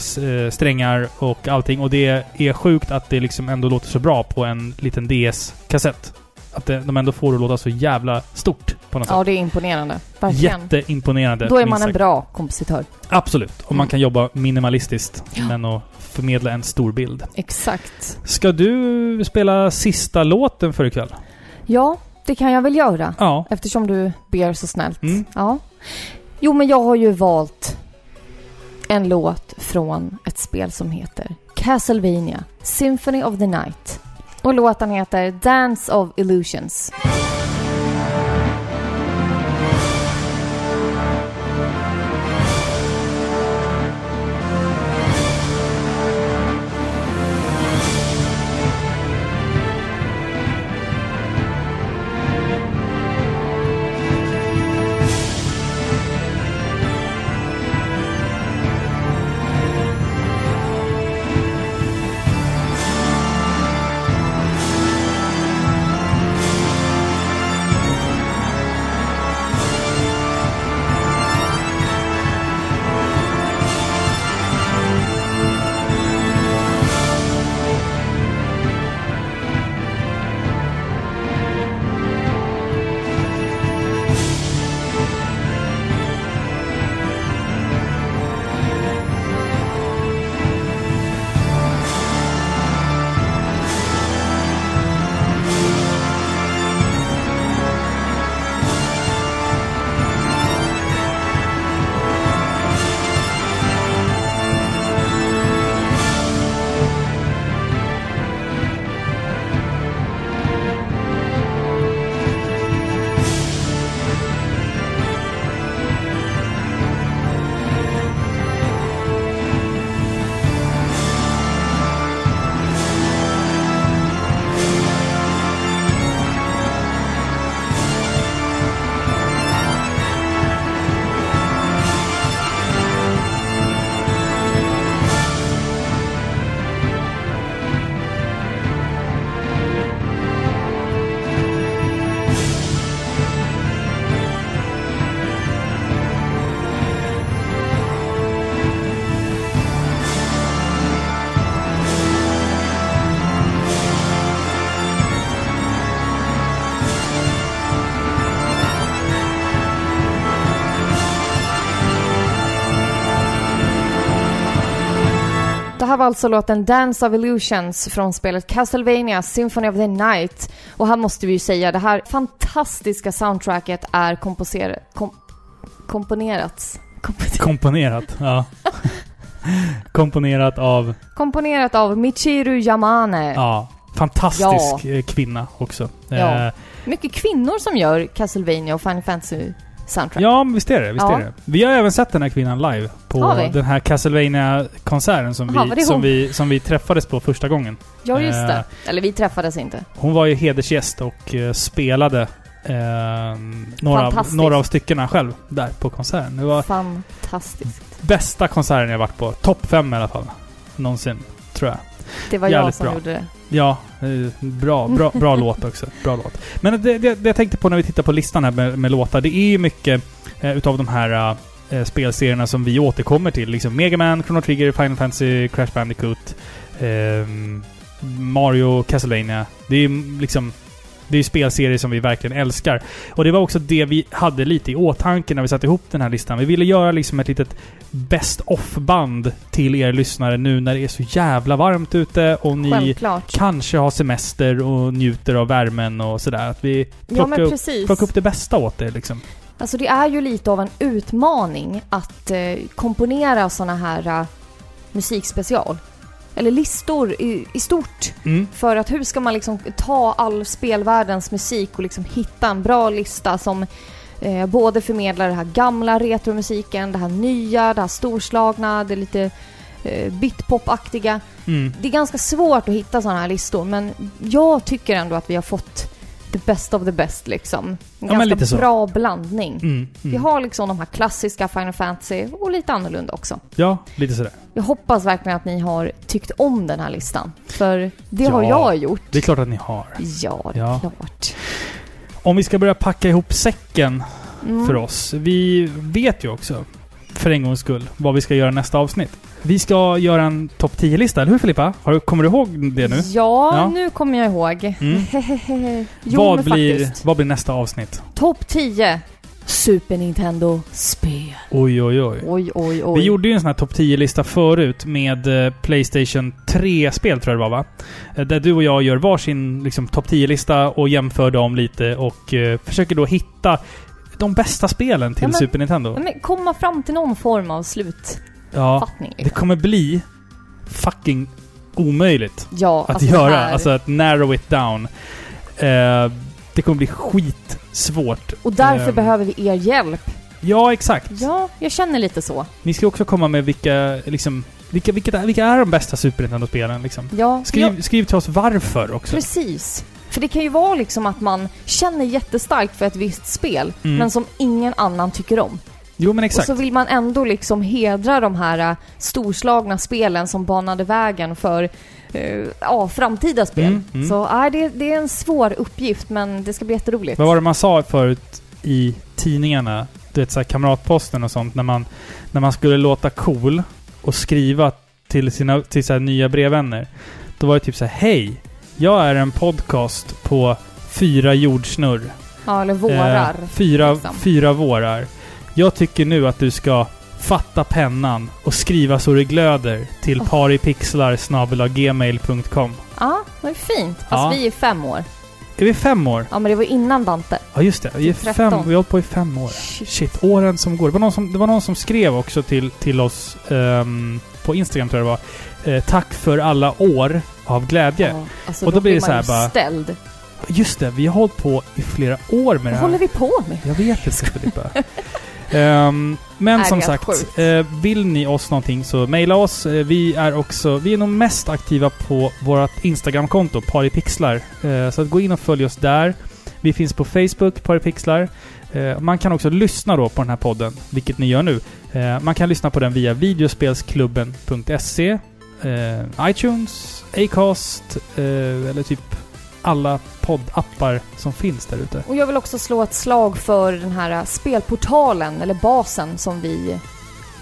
strängar och allting. Och det är sjukt att det liksom ändå låter så bra på en liten DS-kassett. Att de ändå får det att låta så jävla stort. på något Ja, sätt. det är imponerande. Verkligen. Jätteimponerande. Då är man en bra kompositör. Absolut. Och man Mm. kan jobba minimalistiskt, men att förmedla en stor bild. Exakt. Ska du spela sista låten för ikväll? Ja, det kan jag väl göra. Ja. Eftersom du ber så snällt. Mm. Ja. Jo, men jag har ju valt en låt från ett spel som heter Castlevania Symphony of the Night. Och låten heter Dance of Illusions. Var alltså låten Dance of Illusions från spelet Castlevania Symphony of the Night. Och här måste vi ju säga, det här fantastiska soundtracket är komposerat... Kom, komponerats. Komponerat. Komponerat. Ja. Komponerat av, Komponerat av Michiru Yamane. ja, fantastisk eh, kvinna också. Ja. Eh, Mycket kvinnor som gör Castlevania och Final Fantasy soundtrack. Ja, men visst är det. Visst Ja. är det. Vi har även sett den här kvinnan live på den här Castlevania-konserten som, Jaha, var vi, som, vi, som vi träffades på första gången. Ja, just Eh. det. Eller vi träffades inte. Hon var ju hedersgäst och eh, spelade eh, några, av, några av styckena själv där på konserten. Det var Fantastiskt. bästa konserten jag varit på. Topp fem i alla fall. Någonsin, tror jag. Det var jag Jävligt som bra. gjorde det. Ja, eh, bra, bra, bra låt också. Bra låt. Men det, det, det jag tänkte på när vi tittar på listan här med, med låtar, det är ju mycket eh, utav de här eh, spelserierna som vi återkommer till. Liksom Mega Man, Chrono Trigger, Final Fantasy, Crash Bandicoot, ehm, Mario, Castlevania. Det är ju liksom... Det är ju spelserier som vi verkligen älskar. Och det var också det vi hade lite i åtanke när vi satte ihop den här listan. Vi ville göra liksom ett litet Best of-band till er lyssnare nu när det är så jävla varmt ute och ni Självklart. kanske har semester och njuter av värmen och sådär. Att vi Ja, plockar, men upp, plockar upp det bästa åt er liksom. Alltså det är ju lite av en utmaning att eh, komponera såna här eh, musikspecial. Eller listor i, i stort. Mm. För att hur ska man liksom ta all spelvärldens musik och liksom hitta en bra lista som eh, både förmedlar den här gamla retromusiken, det här nya, det här storslagna, det lite eh, bitpop-aktiga. Mm. Det är ganska svårt att hitta sådana här listor men jag tycker ändå att vi har fått the best of the best liksom. En Ja, ganska lite så. bra blandning. Mm. Mm. Vi har liksom de här klassiska Final Fantasy och lite annorlunda också. Ja, lite sådär. Jag hoppas verkligen att ni har tyckt om den här listan. För det Ja. har jag gjort. Det är klart att ni har. Ja, det är Ja. klart. Om vi ska börja packa ihop säcken Mm. för oss. Vi vet ju också, för en gångs skull, vad vi ska göra nästa avsnitt. Vi ska göra en topp 10-lista, eller hur Filippa? Har du, kommer du ihåg det nu? Ja, Ja. nu kommer jag ihåg. Mm. jo, vad, blir, faktiskt. vad blir nästa avsnitt? Topp 10 Super Nintendo-spel. Oj, oj, oj. Oj, oj, oj. Vi gjorde ju en sån här topp 10-lista förut med eh, Playstation 3-spel tror jag det var va? Eh, Där du och jag gör varsin liksom, topp 10-lista och jämför dem lite och eh, försöker då hitta de bästa spelen till Ja, men- Super Nintendo. Men komma fram till någon form av slutfattning. Ja, det liksom. kommer bli fucking omöjligt ja, att alltså göra. här- Alltså att narrow it down. Eh, det kommer bli skitsvårt. och därför ehm, behöver vi er hjälp. Ja, exakt. Ja, jag känner lite så. Ni ska också komma med vilka, liksom, vilka, vilka, vilka är de bästa Super Nintendo-spelen liksom? Ja, Skriv, ja, skriv till oss varför också. precis. För det kan ju vara liksom att man känner jättestarkt för ett visst spel, Mm. men som ingen annan tycker om. Jo men exakt. Och så vill man ändå liksom hedra de här äh, storslagna spelen som banade vägen för äh, ja, framtida spel. Mm, mm. Så äh, det, det är en svår uppgift, men det ska bli jätteroligt. Vad var det man sa förut i tidningarna? Du vet såhär Kamratposten och sånt. När man, när man skulle låta cool och skriva till sina till så här nya brevvänner. Då var det typ så här: Hej! Jag är en podcast på fyra jordsnurr. Ja, eller vårar. Eh, fyra, liksom. fyra vårar. Jag tycker nu att du ska fatta pennan och skriva så det glöder till Oh. paripixlar.gmail.com. Ja, det är fint. Fast Ja. vi är fem år. Är vi fem år? Ja, men det var innan Dante. Ja just det, vi är fem, 13. vi har hållit på i fem år. Shit. Shit, åren som går. Det var någon som, det var någon som skrev också till, till oss ehm, på Instagram tror jag det var. Eh, tack för alla år av glädje. Ja, alltså, Och då blir det så här bara- ställd. Just det, vi har hållit på i flera år med det Vad här. håller vi på med? Jag vet inte Filippa. Ehm, men Nej, som det är sagt, eh, vill ni oss någonting så mejla oss. Eh, vi är också, vi är nog mest aktiva på vårt Instagramkonto, paripixlar. Eh, så att gå in och följ oss där. Vi finns på Facebook, paripixlar. Man kan också lyssna då på den här podden, vilket ni gör nu. Man kan lyssna på den via videospelsklubben.se, eh, iTunes, Acast eh, eller typ alla poddappar som finns där ute. Och jag vill också slå ett slag för den här äh, spelportalen, eller basen, som vi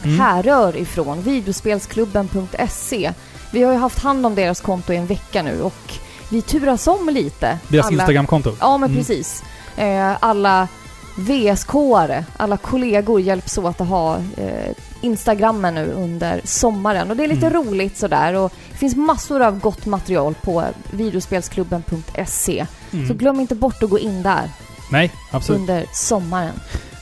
Mm. härrör ifrån. Videospelsklubben.se. Vi har ju haft hand om deras konto i en vecka nu och vi turas om lite. Deras Alla- Instagramkonto. Ja, men Mm. precis. Eh, alla VSK-are, alla kollegor hjälps åt att ha eh, Instagrammen nu under sommaren. Och det är lite Mm. roligt sådär. Och det finns massor av gott material på videospelsklubben.se. Mm. Så glöm inte bort att gå in där Nej, absolut. under sommaren.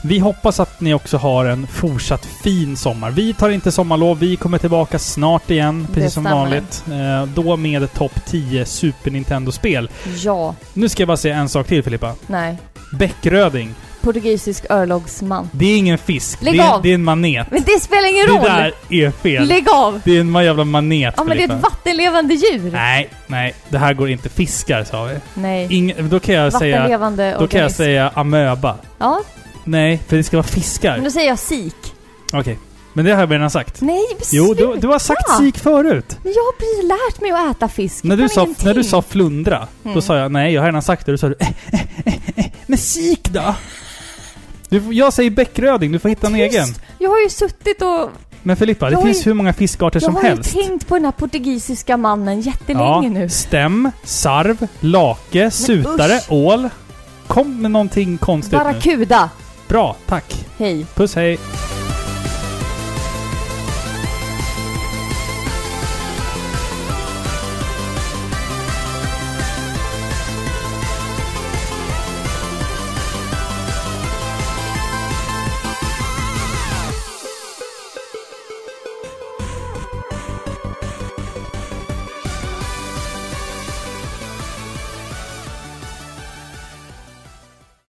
Vi hoppas att ni också har en fortsatt fin sommar. Vi tar inte sommarlov. Vi kommer tillbaka snart igen, Det precis som stämmer. vanligt. Eh, då med topp 10 Super Nintendo-spel. Ja, Nu ska jag bara säga en sak till Filippa. nej. Bäckröding. Portugisisk örlogsman. Det är ingen fisk. Lägg det, är, av! det är en manet. Men det spelar ingen Det roll! där är fel. Lägg av! Det är en jävla manet Ja men det är Filippa. ett vattenlevande djur. Nej, nej. Det här går inte. Fiskar sa vi. Nej. Ingen, då kan jag säga... Vattenlevande Då kan jag organism. säga amöba. Ja, Nej, för det ska vara fiskar. men då säger jag sik. Okej. Men det har jag redan sagt. Nej, men Jo, du, sluta. du har sagt sik förut. Men jag har precis lärt mig att äta fisk. När Jag du, kan sa, ingenting. när du sa flundra, då Mm. sa jag nej, jag har redan sagt det. Då sa du eh, eh, eh, eh, Men sik då? Du, jag säger bäckröding, du får hitta en Tyst. egen. Jag har ju suttit och... Men Filippa, det Jag har finns ju- hur många fiskarter Jag som har helst. ju tänkt på den här portugisiska mannen jättelänge nu. stäm, sarv, lake, sutare, usch. ål. Kom med någonting konstigt nu. Barracuda. Bra, tack. Hej. Puss hej.